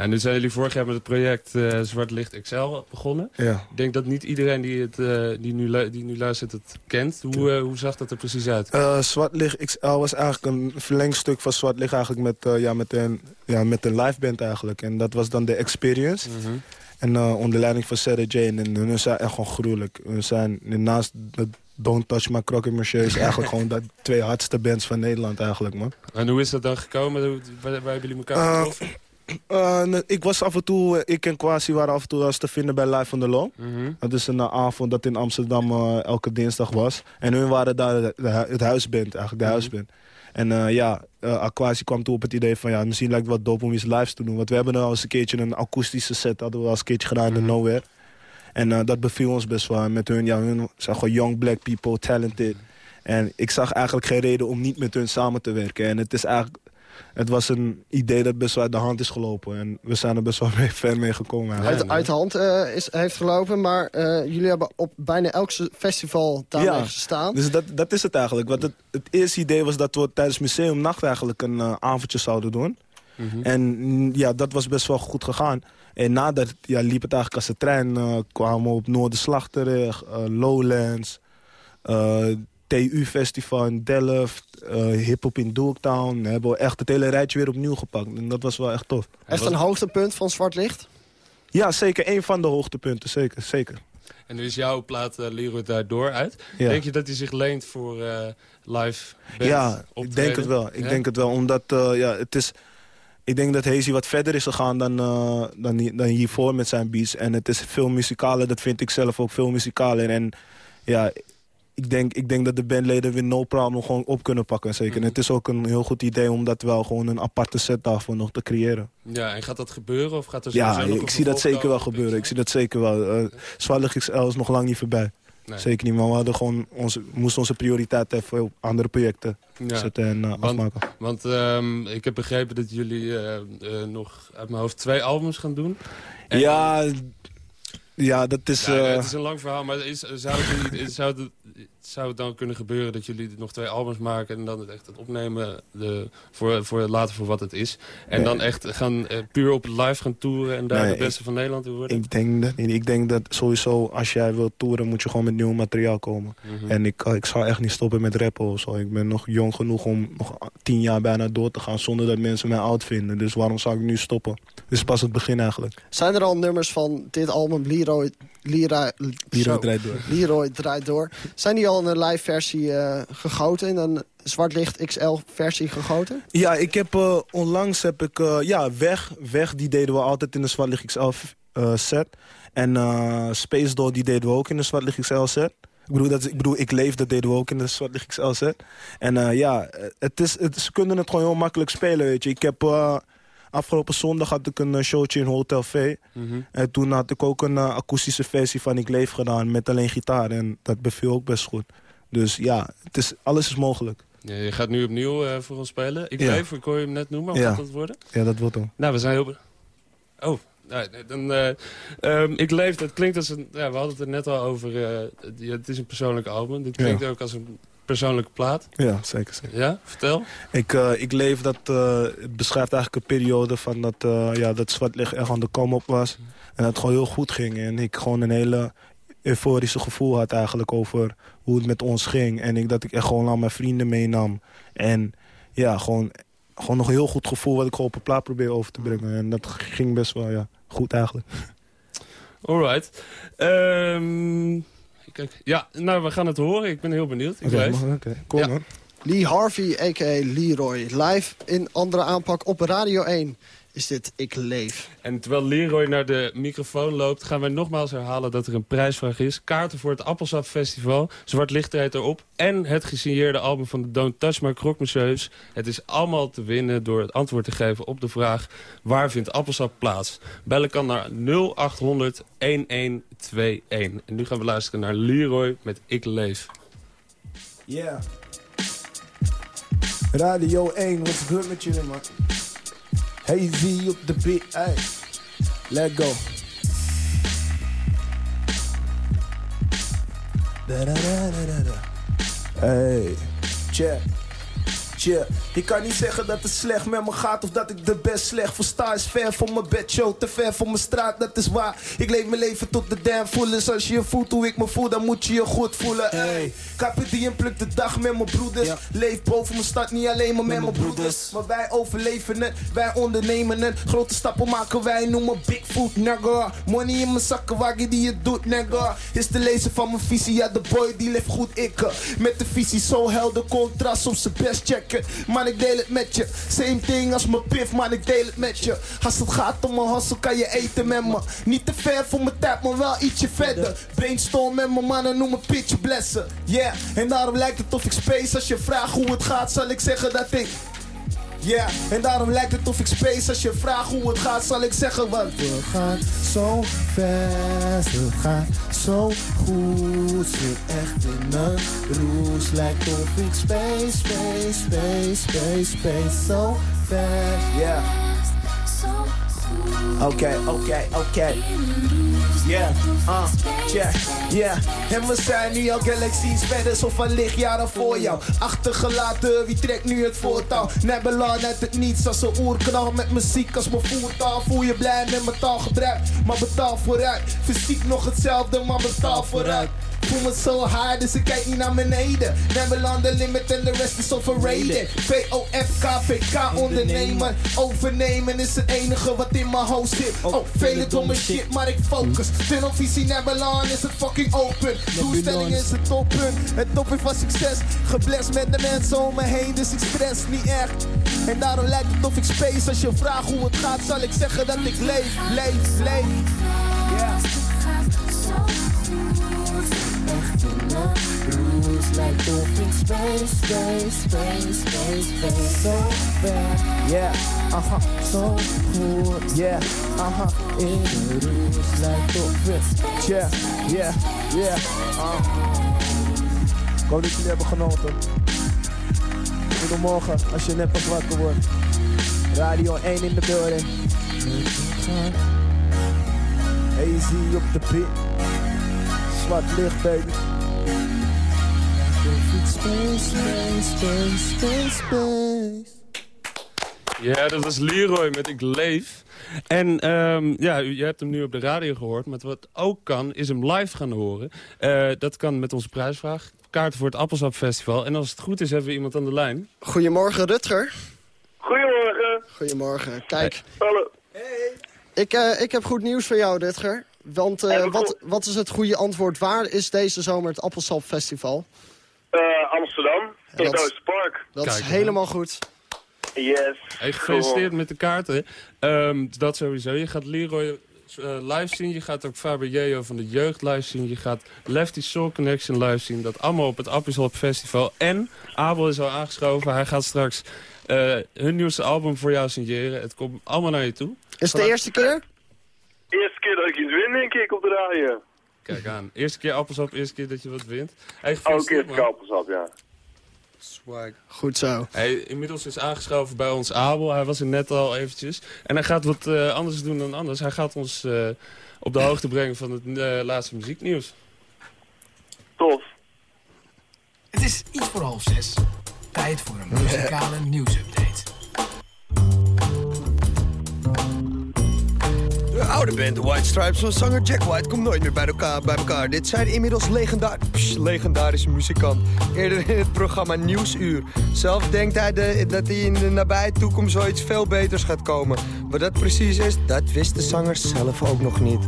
En nu zijn jullie vorig jaar met het project uh, Zwart Licht XL begonnen. Ja. Ik denk dat niet iedereen die, het, uh, die, nu, die nu luistert het kent. Hoe, uh, hoe zag dat er precies uit? Zwart Licht XL was eigenlijk een verlengstuk van Zwart Licht eigenlijk met, ja, met, een, ja, met een live band eigenlijk. En dat was dan de Experience. Mm -hmm. En onder leiding van Sarah Jane. En hun zijn echt gewoon gruwelijk. Hun zijn naast de Don't Touch My Crockett Monsieur is eigenlijk [laughs] gewoon de twee hardste bands van Nederland eigenlijk, man. En hoe is dat dan gekomen? Waar, waar hebben jullie elkaar getroffen? Uh, ik was af en toe, eh, ik en Kwasi waren af en toe als te vinden bij Live on the Law. Mm Dat is een avond dat in Amsterdam uh, elke dinsdag was. En hun waren daar de, de, het huisband, eigenlijk de mm huisband. En ja, Aquasi kwam toen op het idee van ja, misschien lijkt het wat dope om iets lives te doen. Want we hebben al eens een keertje een akoestische set, hadden we al eens een keertje gedaan in mm -hmm. Nowhere. En eh, dat beviel ons best wel. En met hun, ja, hun zijn gewoon young black people, talented. En ik zag eigenlijk geen reden om niet met hun samen te werken. En het is eigenlijk... Het was een idee dat best wel uit de hand is gelopen. En we zijn er best wel mee, ver mee gekomen. Uit, de hand eh, is, heeft gelopen, maar eh, jullie hebben op bijna elk festival daarmee gestaan. Dus dat, dat is het eigenlijk. Want het, het eerste idee was dat we tijdens Museumnacht eigenlijk een eh, avondje zouden doen. Mhm. En mm, ja, dat was best wel goed gegaan. En nadat ja, liep het eigenlijk als een trein. eh, kwamen we op Noorderslag terecht, eh, Lowlands, eh, TU-festival in Delft, eh hip-hop in Dogtown. We hebben echt het hele rijtje weer opnieuw gepakt. En dat was wel echt tof. Echt een hoogtepunt van Zwart Licht? Ja, zeker. Een van de hoogtepunten. Zeker, zeker. En nu is jouw plaat uh, Leroy daardoor uit. Ja. Denk je dat hij zich leent voor eh, live band Ja, ik denk het wel. Ik Ja? denk het wel, omdat eh, ja, het is... Ik denk dat Hazy wat verder is gegaan dan, eh, dan, dan hiervoor met zijn beats. En het is veel muzikaler, dat vind ik zelf ook veel muzikaler. En ja, ik denk, ik denk dat de bandleden weer no problem gewoon op kunnen pakken. Zeker. Mhm. En het is ook een heel goed idee om dat wel gewoon een aparte set daarvoor nog te creëren. Ja, en gaat dat gebeuren? Of gaat er Ja, ik zie dat zeker wel gebeuren. Ik zie dat zeker wel. Uh, Zwaarlig XL is nog lang niet voorbij. Nee. Zeker niet, maar we hadden gewoon onze, moesten onze prioriteit even op andere projecten Ja. zetten en eh, afmaken. Want ehm, ik heb begrepen dat jullie eh, eh, nog uit mijn hoofd twee albums gaan doen. En- Ja, ja, dat is... Ja, eh, het is een lang verhaal, maar is, zou, het, niet- zou, het, zou het dan kunnen gebeuren dat jullie nog twee albums maken... en dan het echt het opnemen de, voor, voor later voor wat het is. En Nee. dan echt gaan, eh, puur op het live gaan toeren en daar Nee, de beste van Nederland te worden? Ik denk dat niet. Ik denk dat sowieso als jij wilt toeren moet je gewoon met nieuw materiaal komen. Mhm. En ik, ik zou echt niet stoppen met rappen of zo. Ik ben nog jong genoeg om nog tien jaar bijna door te gaan zonder dat mensen mij oud vinden. Dus waarom zou ik nu stoppen? Dit is pas het begin eigenlijk. Zijn er al nummers van dit album, Leroy, Lira, Leroy zo, draait door. Leroy draait door. Zijn die al een live versie eh, gegoten? In een Zwart Licht XL versie gegoten? Ja, ik heb eh, onlangs heb ik eh, ja, weg, weg. Die deden we altijd in de Zwart Licht XL set. En Space Door die deden we ook in de Zwart Licht XL set. Ik bedoel, dat, ik bedoel, ik leef, dat deden we ook in de Zwart Licht XL set. En ja, het is, het, ze kunnen het gewoon heel makkelijk spelen, weet je. Ik heb afgelopen zondag had ik een eh, showtje in Hotel V. Mhm. En toen had ik ook een eh, akoestische versie van Ik Leef gedaan met alleen gitaar. En dat beviel ook best goed. Dus ja, het is, alles is mogelijk. Ja, je gaat nu opnieuw eh, voor ons spelen. Ik Ja. leef, ik hoor je hem net noemen. Wat Ja. dat worden? Ja, dat wordt hem. Nou, we zijn heel... Oh, nou, dan... eh, ehm, ik leef, dat klinkt als een... Ja, we hadden het er net al over. het is een persoonlijk album. Dit klinkt ook als een persoonlijke plaat. Ja, zeker. zeker. Ja, vertel. Ik, eh, ik leef dat, eh, het beschrijft eigenlijk een periode van dat, eh, ja, dat zwart licht echt aan de kom op was. En dat het gewoon heel goed ging. En ik gewoon een hele euforische gevoel had eigenlijk over hoe het met ons ging. En ik, dat ik echt gewoon al mijn vrienden meenam. En ja, gewoon, gewoon nog een heel goed gevoel wat ik gewoon op een plaat probeer over te brengen. En dat ging best wel ja, goed eigenlijk. Alright. Ehm, kijk, ja, nou, we gaan het horen. Ik ben heel benieuwd. Ik Oké, oké, cool Ja. man. Lee Harvey, a.k.a. Leroy. Live in andere aanpak op Radio 1 is dit Ik Leef. En terwijl Leroy naar de microfoon loopt... gaan wij nogmaals herhalen dat er een prijsvraag is. Kaarten voor het Appelsap Festival. Zwart licht treedt erop. En het gesigneerde album van de Don't Touch My Croc Monsieurs. Het is allemaal te winnen door het antwoord te geven op de vraag... waar vindt Appelsap plaats? Bellen kan naar 0800 1121. En nu gaan we luisteren naar Leroy met Ik Leef. Yeah. Radio 1, wat goed met jullie, man? Hazy up the beat, ey. Let go. Da da da da da. Hey, check. Yeah. Ik kan niet zeggen dat het slecht met me gaat of dat ik de best slecht versta. Is ver van mijn bedshow, te ver van mijn straat, dat is waar. Ik leef mijn leven tot de damn voelens. Als je je voelt hoe ik me voel, dan moet je je goed voelen. Hey. Die en pluk de dag met mijn broeders. Leef boven mijn stad, niet alleen maar met, mijn broeders. Maar wij overleven het, wij ondernemen het. Grote stappen maken wij, noemen Bigfoot, nigga. Money in mijn zakken, waar je die het doet, nigga. Is de lezer van mijn visie, ja de boy die leeft goed, ik. eh. Met de visie zo helder, contrast op zijn best checken. Ik deel het met je. Same thing als mijn pif, man, ik deel het met je. Als het gaat om mijn hustle, kan je eten met me. Niet te ver voor mijn tijd, maar wel ietsje verder. Brainstorm met mijn mannen, noem me pitch blessen. Yeah, en daarom lijkt het of ik space. Als je vraagt hoe het gaat, zal ik zeggen dat ik... Yeah, en daarom lijkt het of ik space. Als je vraagt hoe het gaat, zal ik zeggen wat We gaan zo fast, we gaan zo goed. Zit echt in een roes. Lijkt of ik space, space, space, space, space So fast, yeah Oké, oké, oké. Yeah, uh, yeah, yeah. En we zijn nu al galaxies verder, zo van lichtjaren voor jou. Achtergelaten, wie trekt nu het voortouw? Nebelon uit het niets als een oerknal met muziek als mijn voertaal. Voel je blij met mijn taalgebruik, maar betaal vooruit. Fysiek nog hetzelfde, maar betaal vooruit. Voel me zo high, dus ik kijk niet naar beneden. Never the limit and the rest is overrated. P-O-F-K-P-K ondernemen. Overnemen is het enige wat in mijn hoofd zit. Oh, vele domme shit, maar ik focus. Tunnelvisie Neverland is het fucking open. Doelstelling is het toppunt. Het toppunt van succes. Geblest met de mensen om me heen, dus ik stress niet echt. En daarom lijkt het of ik space. Als je vraagt hoe het gaat, zal ik zeggen dat ik leef, leef, leef. Cruise like dolphin space, space, space, space, space So bad, yeah, uh-huh, so cool, yeah, uh-huh In the cruise like dolphins, yeah, yeah, yeah, uh Ik hoop dat jullie hebben genoten. Goedemorgen, als je net pas wakker wordt. Radio 1 in de building. Easy op de pit. Zwart licht, baby. Space, space, space, space, space. Ja, dat was Leroy met Ik Leef. En um, ja, je hebt hem nu op de radio gehoord. Maar wat ook kan, is hem live gaan horen. Uh, dat kan met onze prijsvraag. Kaarten voor het Appelsap Festival. En als het goed is, hebben we iemand aan de lijn. Goedemorgen, Rutger. Goedemorgen. Goedemorgen. Kijk. Hallo. Hey. Ik, uh, ik heb goed nieuws voor jou, Rutger. Want uh, wat, wat is het goede antwoord? Waar is deze zomer het Appelsap Festival? Uh, Amsterdam, in het Oosterpark. Dat Kijk, is helemaal goed. Yes. Hey, gefeliciteerd met de kaarten. Um, dat sowieso. Je gaat Leroy uh, live zien. Je gaat ook Faber van de jeugd live zien. Je gaat Lefty Soul Connection live zien. Dat allemaal op het Appelsap Festival. En Abel is al aangeschoven. Hij gaat straks uh, hun nieuwste album voor jou signeren. Het komt allemaal naar je toe. Is het de eerste keer? Eerste keer dat ik iets win, denk ik, op de radio. Kijk aan. Eerste keer appelsap, eerste keer dat je wat wint. Hey, keer appelsap, ja. Swag. Goed zo. Hij inmiddels is aangeschoven bij ons Abel. Hij was er net al eventjes. En hij gaat wat uh, anders doen dan anders. Hij gaat ons uh, op de hoogte brengen van het uh, laatste muzieknieuws. Tof. Het is iets voor half zes. Tijd voor een muzikale nieuwsupdate. Oude band White Stripes van zanger Jack White komt nooit meer bij elkaar. Bij elkaar. Dit zijn inmiddels legendar legendarische muzikant. Eerder in het programma Nieuwsuur. Zelf denkt hij dat hij in de nabije toekomst zoiets veel beters gaat komen. Wat dat precies is, dat wist de zanger zelf ook nog niet.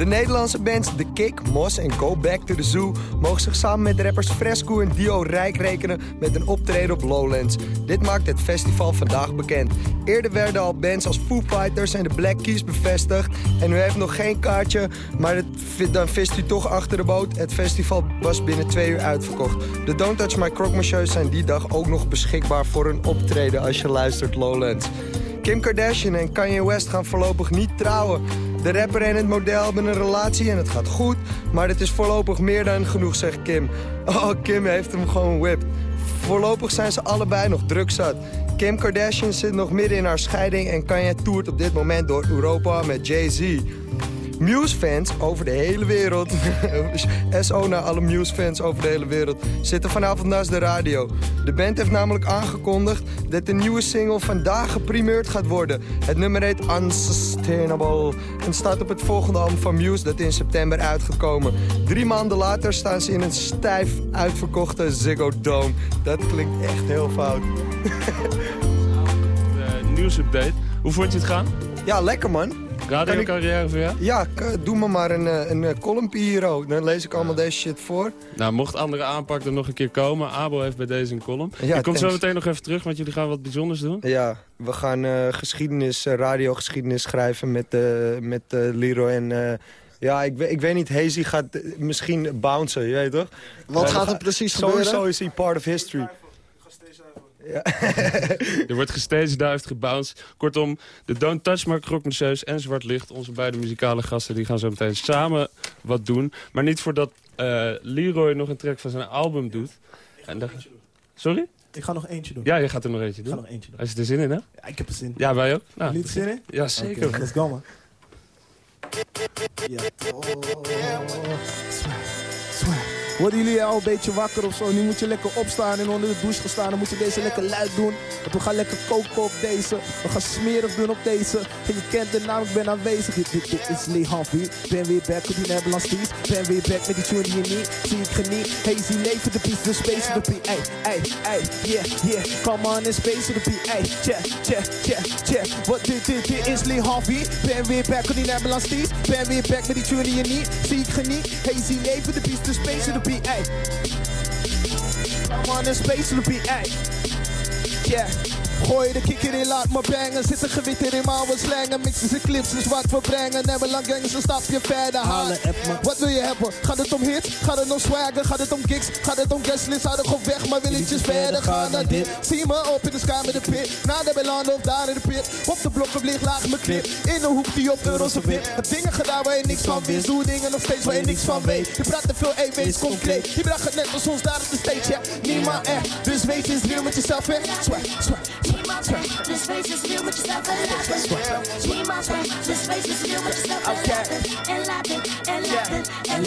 De Nederlandse bands The Kick, Moss en Go Back to the Zoo... mogen zich samen met rappers Fresco en Dio rijk rekenen met een optreden op Lowlands. Dit maakt het festival vandaag bekend. Eerder werden al bands als Foo Fighters en de Black Keys bevestigd. En u heeft nog geen kaartje, maar het, dan vist u toch achter de boot. Het festival was binnen twee uur uitverkocht. De Don't Touch My Croque zijn die dag ook nog beschikbaar voor een optreden als je luistert Lowlands. Kim Kardashian en Kanye West gaan voorlopig niet trouwen. De rapper en het model hebben een relatie en het gaat goed. Maar het is voorlopig meer dan genoeg, zegt Kim. Oh, Kim heeft hem gewoon whipped. Voorlopig zijn ze allebei nog druk zat. Kim Kardashian zit nog midden in haar scheiding... en Kanye toert op dit moment door Europa met Jay-Z. Muse-fans over de hele wereld, [laughs] SO naar alle Muse-fans over de hele wereld, zitten vanavond naast de radio. De band heeft namelijk aangekondigd dat de nieuwe single vandaag geprimeerd gaat worden. Het nummer heet Unsustainable en staat op het volgende album van Muse dat in september uitgekomen. Drie maanden later staan ze in een stijf uitverkochte Ziggo Dome. Dat klinkt echt heel fout. [laughs] De nieuwsupdate. Hoe vond je het gaan? Ja, lekker man. Radiocarrière voor jou? Ja, doe me maar een, eh, een, een column hier. Dan lees ik allemaal deze shit voor. Nou, mocht andere aanpak er nog een keer komen. Abel heeft bij deze een column. Ja, ik kom zo meteen nog even terug, want jullie gaan wat bijzonders doen. Ja, we gaan uh, geschiedenis, uh, radiogeschiedenis schrijven met, uh, met Leroy en... Ja, ik, ik weet niet. Hazy gaat misschien bouncen, je weet toch? Wat gaat er precies gebeuren? Sowieso is hij part of history. Er wordt gestagedived, gebounced. Kortom, de Don't Touch Mark Croque en Zwart Licht... onze beide muzikale gasten, die gaan zo meteen samen wat doen. Maar niet voordat uh, Leroy nog een track van zijn album doet. En dan... Sorry? Ik ga nog eentje doen. Ja, je gaat er nog eentje doen. Ik ga nog eentje doen. Als je er zin in hebt? Ja, ik heb er zin in. Ja, wij ook. Nou, er zin in? Ja, zeker. Okay, let's go, man. Ja. Oh. Worden jullie al een beetje wakker of zo? Nu moet je lekker opstaan en onder de douche gaan staan. Dan moet je deze lekker luid doen. Want we gaan lekker koken op deze. We gaan smerig doen op deze. En je kent de naam, ik ben aanwezig. Dit, dit, dit is Lee Harvey. Ben weer back met die teams. Ben weer back met die tune je niet. Zie ik geniet. Hey, zie leven de beat, de space the beat. Ey, ey, ey, yeah, yeah. Come on in space the beat. Ey, check, check, check, check. Wat dit, dit, dit is Lee Harvey. Ben weer back met die teams. Ben weer back met die tune je niet. Zie ik geniet. Hey, zie leven de beat, de space of the beat. Ay. I'm on the space to be, ay. Yeah. Gooi de kikker in, laat me bangen. Zit een gewitter in mouwen slangen. Mixen ze clips, is wat we brengen. Never lang gangs, een stapje verder halen. Wat wil je hebben? Gaat het om hits? Gaat het om swagger? Gaat het om gigs? Gaat het om guestlist? Houden gewoon weg, maar wil iets verder gaan naar dit. Zie me op in de sky met de pit. Na de belanden of daar in de pit. Op de blokken vlieg laag mijn clip. In de hoek die op euro's of wit. Heb dingen gedaan waar je niks van wist. Doe dingen nog steeds waar je niks van weet. Je praat te veel, ey, wees concreet. Je bracht het net als ons daar op de stage, ja. Niemand echt. Dus weet eens real met jezelf, hè. Swag, swag. This face is real with yourself and laughing. Zie maar this face is real with yourself and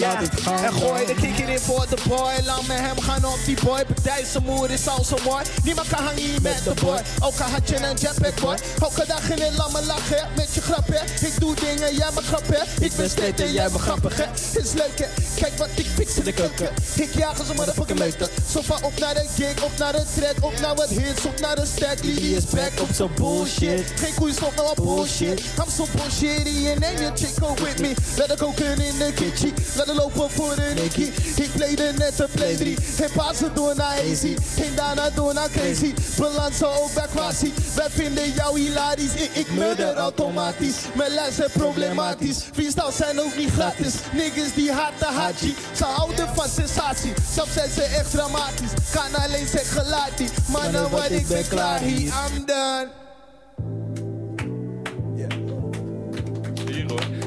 laten, en gooi de kikker in voor de boy. Laat met hem gaan op die boy. Partij zijn moer is al zo mooi. Niemand kan hangen hier met de boy. Ook al had je een jetpack boy. Elke dag in een lamme lachen met je grap hè. Ik doe dingen, jij mag grap hè. Ik ben steeds en jij bent grappig hè. Is leuk hè. Kijk wat ik fix in de keuken. Ik jaag als een motherfucking meester. Zo van op naar de gig, op naar de track, op naar wat hits, op naar de stack. Lily is back op zo'n bullshit. Geen koeien stop nou op bullshit. I'm so bullshitty and name your chick go with me. Let her koken in de kitchen. Let lopen voor een nikkie. Ik playde net een play 3. En pas het door naar easy. En daarna door naar crazy. Balans ook bij quasi. Wij vinden jou hilarisch. Ik, ik murder automatisch. Mijn lijst is problematisch. Freestyles zijn ook niet gratis. Niggas die haten haji. Ze houden van sensatie. Soms zijn ze echt dramatisch. Kan alleen zeggen laat die. Maar dan wat ik ben klaar hier. I'm done.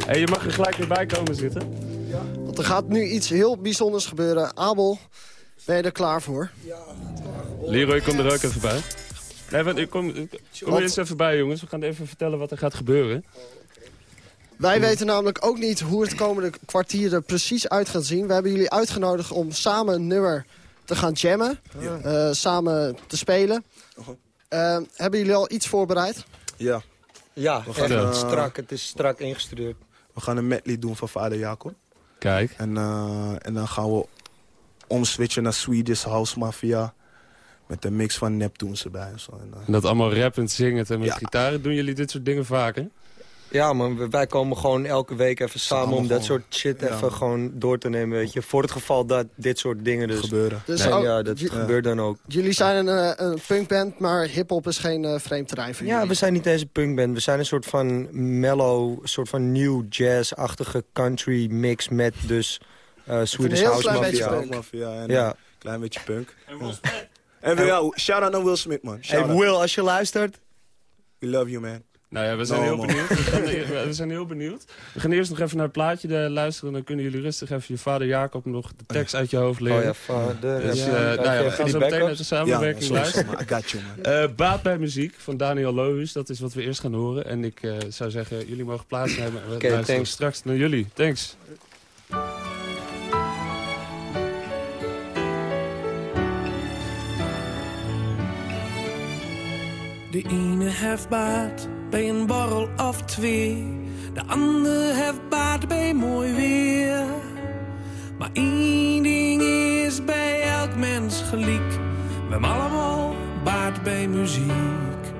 Hey, je mag er gelijk weer bij komen zitten. Want er gaat nu iets heel bijzonders gebeuren. Abel, ben je er klaar voor? Ja. Leroy, kom er ook even bij. Nee, want, kom, kom er eens even bij, jongens. We gaan even vertellen wat er gaat gebeuren. Wij weten namelijk ook niet hoe het komende kwartier er precies uit gaat zien. We hebben jullie uitgenodigd om samen een nummer te gaan jammen. Uh, samen te spelen. Uh, hebben jullie al iets voorbereid? Ja. Ja, we gaan, uh, strak. Het is strak ingestudeerd. We gaan een medley doen van vader Jacob. Kijk. En, en dan gaan we omswitchen naar Swedish House Mafia. Met een mix van Neptunes erbij. En, zo. en, en dat allemaal rappend, zingend en met ja. gitaren. Doen jullie dit soort dingen vaker? Ja, man, wij komen gewoon elke week even samen, om dat soort shit ja. even gewoon door te nemen, weet je. Voor het geval dat dit soort dingen dus gebeuren. Dus nee, ja, dat gebeurt dan ook. Jullie zijn een, een punkband, maar hiphop is geen uh, vreemd terrein voor ja, jullie. we zijn niet eens een punkband. We zijn een soort van mellow, soort van new jazz-achtige country mix met dus uh, Swedish House Mafia. Mafia en ja. een klein beetje punk. En Will Smith. En ja, shout-out naar Will Smith, man. Hey Will, als je luistert. We love you, man. Nou ja, we zijn, no, heel benieuwd. [laughs] We, we zijn heel benieuwd. We gaan eerst nog even naar het plaatje de luisteren. Dan kunnen jullie rustig even je vader Jacob nog de tekst uit je hoofd leren. Oh ja, vader. Dus, uh, nou ja, we gaan zo meteen naar de samenwerking ja, luisteren. I got you, man. Uh, Baat bij muziek van Daniel Lohuus. Dat is wat we eerst gaan horen. En ik uh, zou zeggen, jullie mogen plaatsnemen. We okay, luisteren thanks. straks naar jullie. Thanks. De ene heeft baat bij een borrel of twee. De ander heeft baat bij mooi weer. Maar één ding is bij elk mens gelijk. We hebben allemaal baat bij muziek.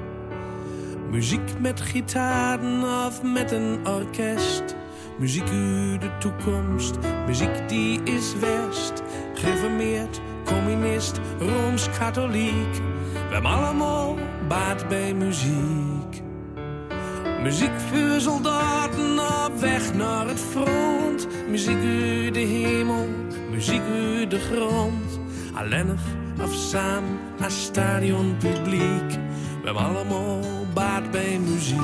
Muziek met gitaren of met een orkest. Muziek uit de toekomst, muziek die is west. Gereformeerd, communist, rooms-katholiek. We hebben allemaal baat bij muziek. Muziek voor soldaten op weg naar het front. Muziek uit de hemel, muziek uit de grond. Alleenig of samen als stadionpubliek. We hebben allemaal baat bij muziek.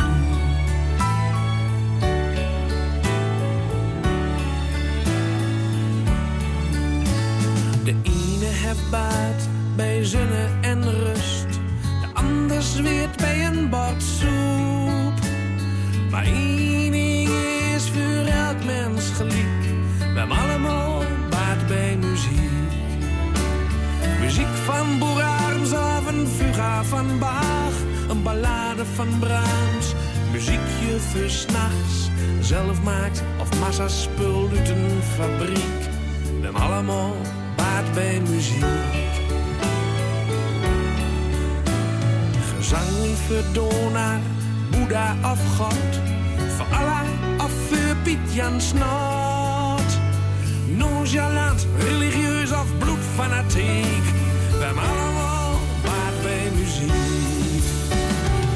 De ene heeft baat bij zonne en rust. De ander zweert bij een bord soep. Maar één ding is elk mens gelijk. Hebben allemaal baat bij muziek. Muziek van Boer of een fuga van Bach. Een ballade van Brahms. Muziekje voor s'nachts. Zelf maakt of massa spul uit een fabriek. Hebben allemaal baat bij muziek. Gezang voor Boeddha of God. Voor Allah of voor Piet Jan. Nonchalant, religieus of bloedfanatiek. We hebben allemaal baat bij muziek.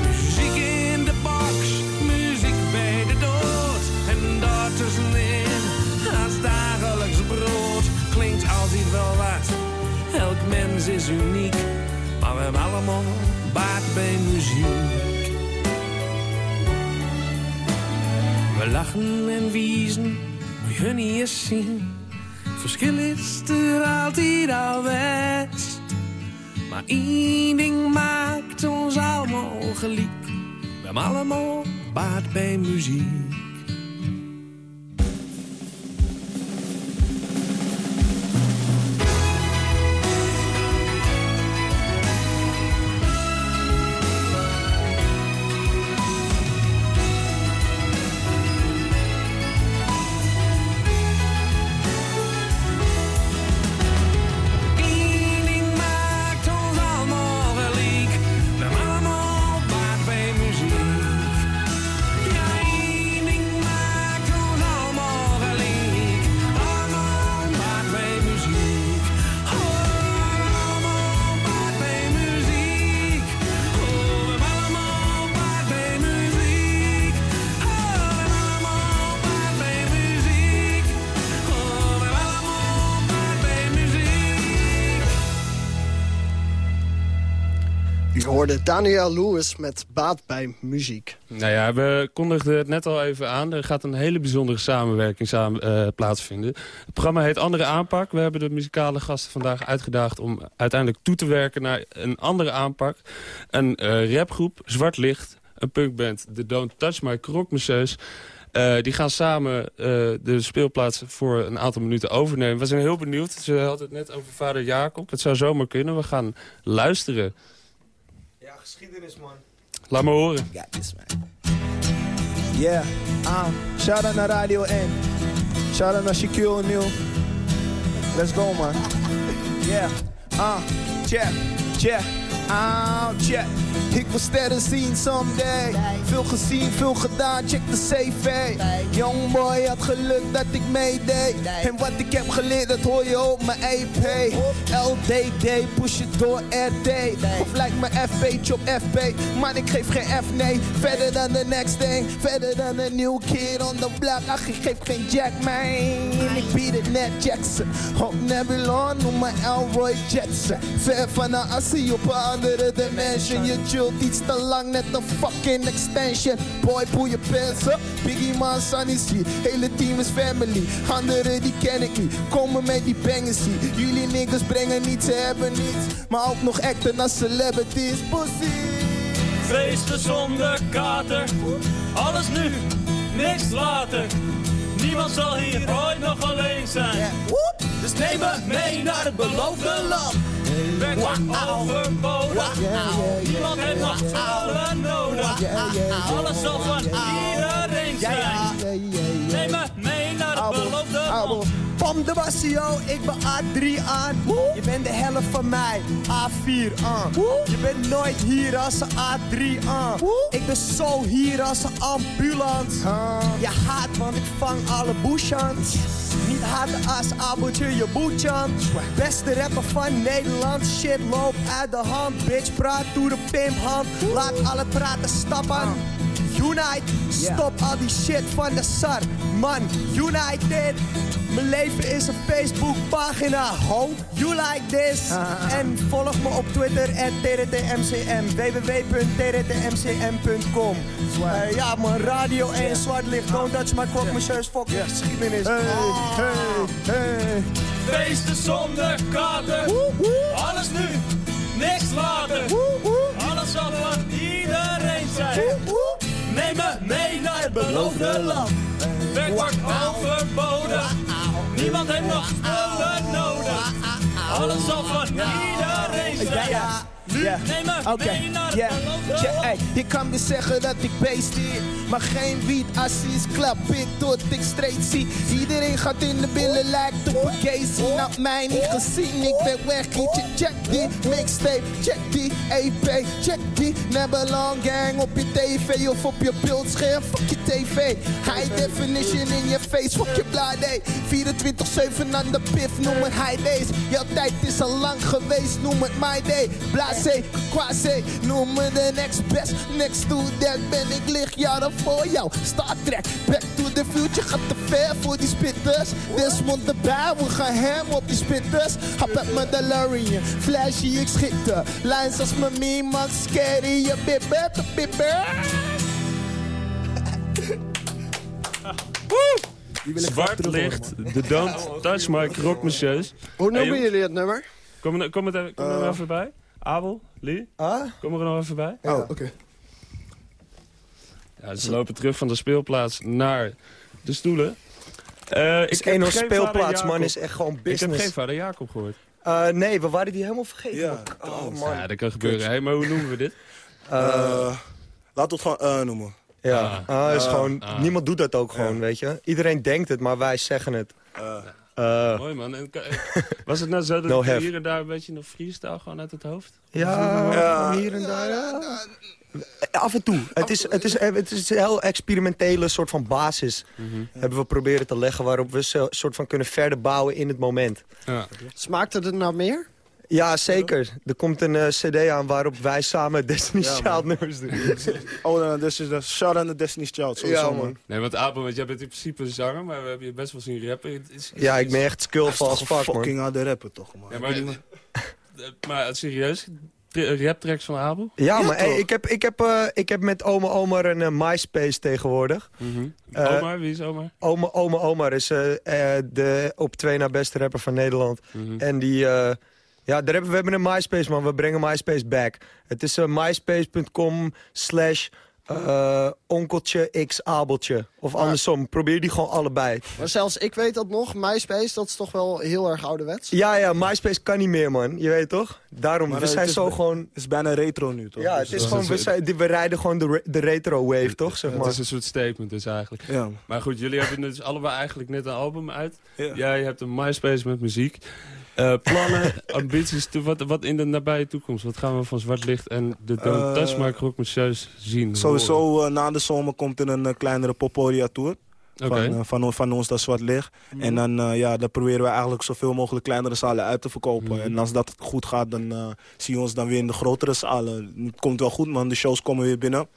Muziek in de box, muziek bij de dood. En daartussenin, als dagelijks brood, klinkt altijd wel wat. Elk mens is uniek, maar we hebben allemaal baat bij muziek. We lachen en wiezen, moet je niet eens zien. Verschil is er altijd al best. Maar één ding maakt ons allemaal gelijk. We hebben allemaal baat bij muziek. Daniel Lewis met Baat bij Muziek. Nou ja, we kondigden het net al even aan. Er gaat een hele bijzondere samenwerking samen, eh, plaatsvinden. Het programma heet Andere Aanpak. We hebben de muzikale gasten vandaag uitgedaagd om uiteindelijk toe te werken naar een andere aanpak. Een eh, rapgroep, Zwart Licht, een punkband, de Don't Touch My Krokmuseus. Eh, die gaan samen de speelplaats voor een aantal minuten overnemen. We zijn heel benieuwd. Ze had het net over vader Jacob. Het zou zomaar kunnen. We gaan luisteren. Geschiedenis, man. Laat me horen. Ja, this man. Yeah, um, shout out naar Radio 1. Shout out naar Shaquille O'Neal. Let's go, man. [laughs] Yeah, uh, check, check. Ah, check. Ik wil sterren zien someday. Veel gezien, veel gedaan, check de CV. Youngboy had geluk dat ik meedeed. En wat ik heb geleerd, dat hoor je op mijn EP. LDD, push it door RD. Of lijkt me FP op FP. Maar ik geef geen F, nee. Verder dan de next thing. Verder dan een new kid on the block. Ach, ik geef geen jack, man. Ik bied het net Jackson. Op Nebulon, noem me Elroy Jetson. Ver van de assie op een andere dimension. Je chillt iets te lang, net een fucking extension. Boy, pull je pants up. Biggie man, son is hier. Hele team is family. Anderen die ken ik niet. Komen met die bangers hier. Jullie niggas brengen niets, ze hebben niets. Maar ook nog acten als celebrities. Pussy. Feesten zonder kater, alles nu, niks later. Niemand zal hier ooit nog alleen zijn. Dus neem me mee naar het beloofde land. Wordt overbodig. Niemand heeft nog vrouwen nodig. Alles zal van iedereen zijn. Neem me mee naar het beloofde land. Pom de Bassio, ik ben A3 aan. Je bent de helft van mij, A4 aan. Je bent nooit hier als een A3 aan. Ik ben zo hier als een ambulance. Je haat, want ik vang alle bushans. Niet haten als abeltje, je boetjan. Beste rapper van Nederland, shit loopt uit de hand. Bitch, praat door de pimphand. Laat alle praten stappen. Unite, stop al die shit van de SAR. Man, United. Mijn leven is een Facebookpagina. Ho, you like this. En volg me op Twitter at TRTMCM. www.trtmcm.com Eh, Ja man, Radio 1 Zwart Licht. Don't touch my crock, monsieurs. Fuck je geschiedenis. Hey, Ah. hey, hey. Feesten zonder kater. Alles nu, niks later. Alles zal van iedereen zijn. Neem me mee naar het beloofde land. Werk wordt overboden. Niemand heeft nog spullen nodig. Alles zal van iedereen zijn. Nu neem me Oké, mee naar het ja. beloofde Ja, land. ey, je kan me zeggen dat ik beest hier, maar geen wiet assis klap ik tot ik straight zie. Iedereen gaat in de billen, lijkt op een Casey. Nou, mij niet gezien, ik ben weg. Ietsje, check die mixtape, check die EP, check die Nebelong gang op je tv of op je beeldscherm. Fuck je tv, high definition in je face, fuck je blade. 24-7 aan de pif, noem het high days. Jouw tijd is al lang geweest, noem het my day. Blase, quasi, noem me de next best. Next to that ben ik licht jaren voor jou. Star Trek, back to the future gaat te ver voor die spitters. Desmond erbij, we gaan hem op die spitters. Hap uit mijn DeLorean, flashy, ik schitte. Lines als mijn meme, Max, scary, je bibber, [laughs] bibber. Zwart licht, de Don't Touch My Croque Monsieurs. Hoe noemen jullie het nummer? Kom, kom, het, kom er nog even bij. Abel, Lee, kom er nog even bij. Oh, oké. Ja, ze lopen terug van de speelplaats naar de stoelen. Eh Is heb één geen speelplaats, man, is echt gewoon Ik heb business. geen vader Jacob gehoord. Eh, nee, we waren die helemaal vergeten. man. Oh, man. Ja, dat kan gebeuren. Hey, maar hoe noemen we dit? Eh, laten we het gewoon eh noemen. Ja, ah, is Ah. gewoon, Ah. niemand doet dat ook gewoon, weet je. Iedereen denkt het, maar wij zeggen het. Eh, Mooi man. En, ka- [laughs] was het nou zo dat No je hier en daar een beetje nog freestyle gewoon uit het hoofd? ja, Ja. hier en daar. ja. Af en toe. Het is, het, is, het is een heel experimentele soort van basis. Hebben we proberen te leggen waarop we zo, soort van kunnen verder bouwen in het moment. Ja. Smaakte het nou meer? Ja, zeker. Er komt een eh, cd aan waarop wij samen [laughs] Destiny's Ja, Child man. nummers doen. [laughs] Oh, dan is het shout out naar Destiny's Child. Sowieso, Ja, man. Nee, want Abel, want jij bent in principe een zanger, maar we hebben je best wel zien rappen. Het is- is- Ja, ik ben echt skillful als fuck, man. fucking harde rapper, toch, man. Ja, maar, [laughs] eh, maar serieus? Tra- Raptracks van Abel? Ja, maar hey, ik, heb, ik, heb, eh, ik heb met Oma Omar een eh, MySpace tegenwoordig. Eh, Omar, wie is Omar? Oma, Oma Omar is eh, eh, de op twee na beste rapper van Nederland. Mhm. En die... eh, ja, daar hebben, we hebben een MySpace, man. We brengen MySpace back. Het is uh, myspace.com slash eh, onkeltje x abeltje. Of andersom. Probeer die gewoon allebei. Maar zelfs ik weet dat nog. MySpace, dat is toch wel heel erg ouderwets. Ja, ja, MySpace kan niet meer, man. Je weet toch? Daarom, Maar, we eh, zijn het is zo gewoon... Het is bijna retro nu, toch? Ja, Dus, het is eh, gewoon, we, zijn, die- we rijden gewoon de, re- de retro wave, toch? Zeg Het maar. is een soort statement dus eigenlijk. Ja. Maar goed, jullie hebben dus allebei eigenlijk net een album uit. Ja. Jij hebt een MySpace met muziek. Eh, plannen, [laughs] ambities, wat, wat in de nabije toekomst? Wat gaan we van Zwart Licht en de Don't Eh, My Croque Monsieurs zien? Sowieso eh, na de zomer komt er een kleinere Poporia Tour. Oké. Van, van, van ons dat zwart licht. Mhm. En dan, eh, ja, dan proberen we eigenlijk zoveel mogelijk kleinere zalen uit te verkopen. Mhm. En als dat goed gaat, dan eh, zie je ons dan weer in de grotere zalen. Het komt wel goed, man. De shows komen weer binnen.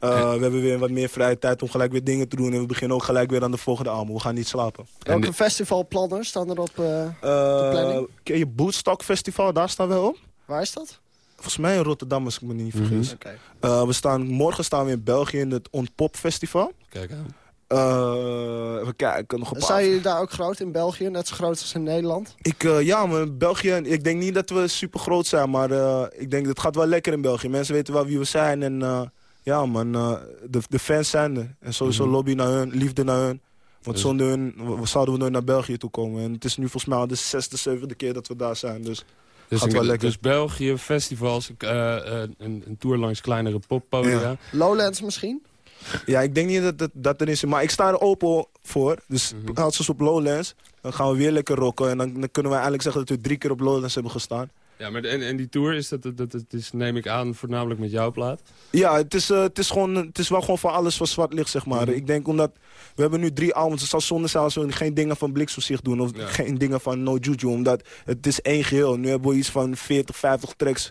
Eh, We hebben weer wat meer vrije tijd om gelijk weer dingen te doen. En we beginnen ook gelijk weer aan de volgende album. We gaan niet slapen. Welke festivalplannen staan er op eh, de planning? ken je Bootstock Festival? Daar staan we op. Waar is dat? Volgens mij in Rotterdam, als ik me niet vergis. Oké. Eh, we staan, morgen staan we in België in het Ontpop Festival. Kijk aan. Eh, even kijken, nog een paar... Zijn jullie daar ook groot in België? Net zo groot als in Nederland? Ik, eh, ja, maar in België, ik denk niet dat we super groot zijn, maar eh, ik denk dat het gaat wel lekker in België. Mensen weten wel wie we zijn en eh, ja man, eh, de, de fans zijn er. En sowieso Mhm. lobby naar hun, liefde naar hun. Want Dus- zonder hun zouden we nooit naar België toe komen. En het is nu volgens mij al de zesde, zevende keer dat we daar zijn. Dus, Dus, gaat wel lekker. dus België, festivals, eh, eh, een, een tour langs kleinere poppodia. Ja. Lowlands misschien? Ja, ik denk niet dat dat, dat er is. Maar ik sta er open voor. Dus Mhm. als ze op Lowlands, dan gaan we weer lekker rocken. En dan, dan kunnen we eigenlijk zeggen dat we drie keer op Lowlands hebben gestaan. Ja, maar de- en, en die tour, is dat, dat, dat, dat is, neem ik aan, voornamelijk met jouw plaat? Ja, het is, eh, het, is gewoon, het is wel gewoon van alles van zwart licht, zeg maar. Mhm. Ik denk omdat, we hebben nu drie albums. Het zou zonde zijn als we geen dingen van Bliksemzicht doen. Of Ja. geen dingen van No Juju. Omdat het is één geheel. Nu hebben we iets van 40, 50 tracks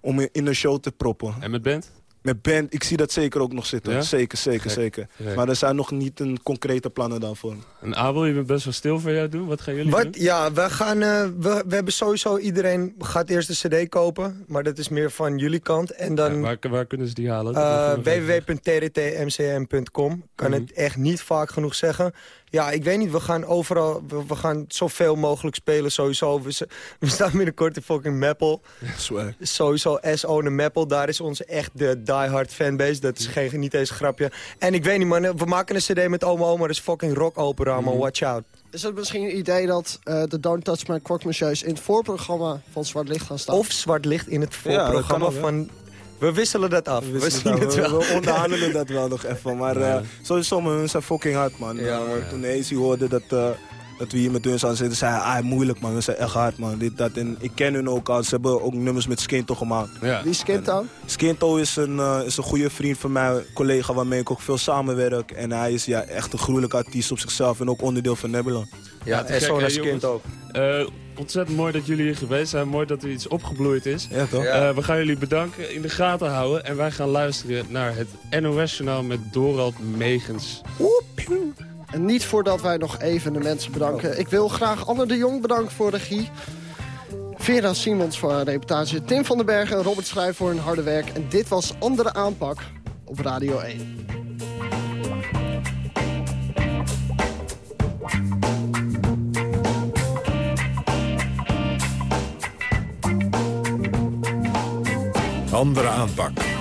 om in in een show te proppen. En met band? Met band, ik zie dat zeker ook nog zitten. Ja? Zeker, zeker, Gek, zeker. gek. Maar er zijn nog niet een concrete plannen daarvoor. En Abel, je bent best wel stil voor jou doen. Wat gaan jullie Wat? doen? Ja, we, gaan, eh, we, we hebben sowieso iedereen gaat eerst de cd kopen. Maar dat is meer van jullie kant. En dan Ja, waar, waar kunnen ze die halen? eh, nog even www.trtmcm.com. Kan Mhm. het echt niet vaak genoeg zeggen. Ja, ik weet niet, we gaan overal, we, we gaan zoveel mogelijk spelen sowieso. We, staan binnenkort in fucking Meppel. Zwaar. Sowieso SO de Meppel, daar is onze echt de diehard fanbase. Dat is geen, niet eens een grapje. En ik weet niet man, we maken een cd met Oma Oma, dat is fucking rock opera man, watch out. Is het misschien een idee dat eh, de Don't Touch My Monsieurs... in het voorprogramma van Zwart Licht gaan staan? Of Zwart Licht in het Ja, voorprogramma ook, hè. van... We wisselen dat af, we, zien dat, het we- wel. We onderhandelen dat wel nog even. Maar Ja. eh, sowieso, hun zijn fucking hard, man. Ja, Eh, man. Toen Azy hoorde dat, eh, dat we hier met hun zouden zitten, zei hij, ah, moeilijk, man. Hun zijn echt hard, man. Dit, dat. En ik ken hun ook al. Ze hebben ook nummers met Skinto gemaakt. Ja. Wie is Skinto? Skinto is een, eh, is een goede vriend van mij, collega waarmee ik ook veel samenwerk. En hij is ja, echt een gruwelijke artiest op zichzelf en ook onderdeel van Nebula. Ja, en zo naar jongens? Skint ook. Ontzettend mooi dat jullie hier geweest zijn. Mooi dat er iets opgebloeid is. Ja, toch? Eh, we gaan jullie bedanken, in de gaten houden. En wij gaan luisteren naar het NOS-journaal met Dorald Megens. En niet voordat wij nog even de mensen bedanken. Ik wil graag Anne de Jong bedanken voor de regie. Vera Simons voor haar reportage. Tim van den Bergen en Robert Schrijf voor hun harde werk. En dit was Andere Aanpak op Radio 1. Andere aanpak.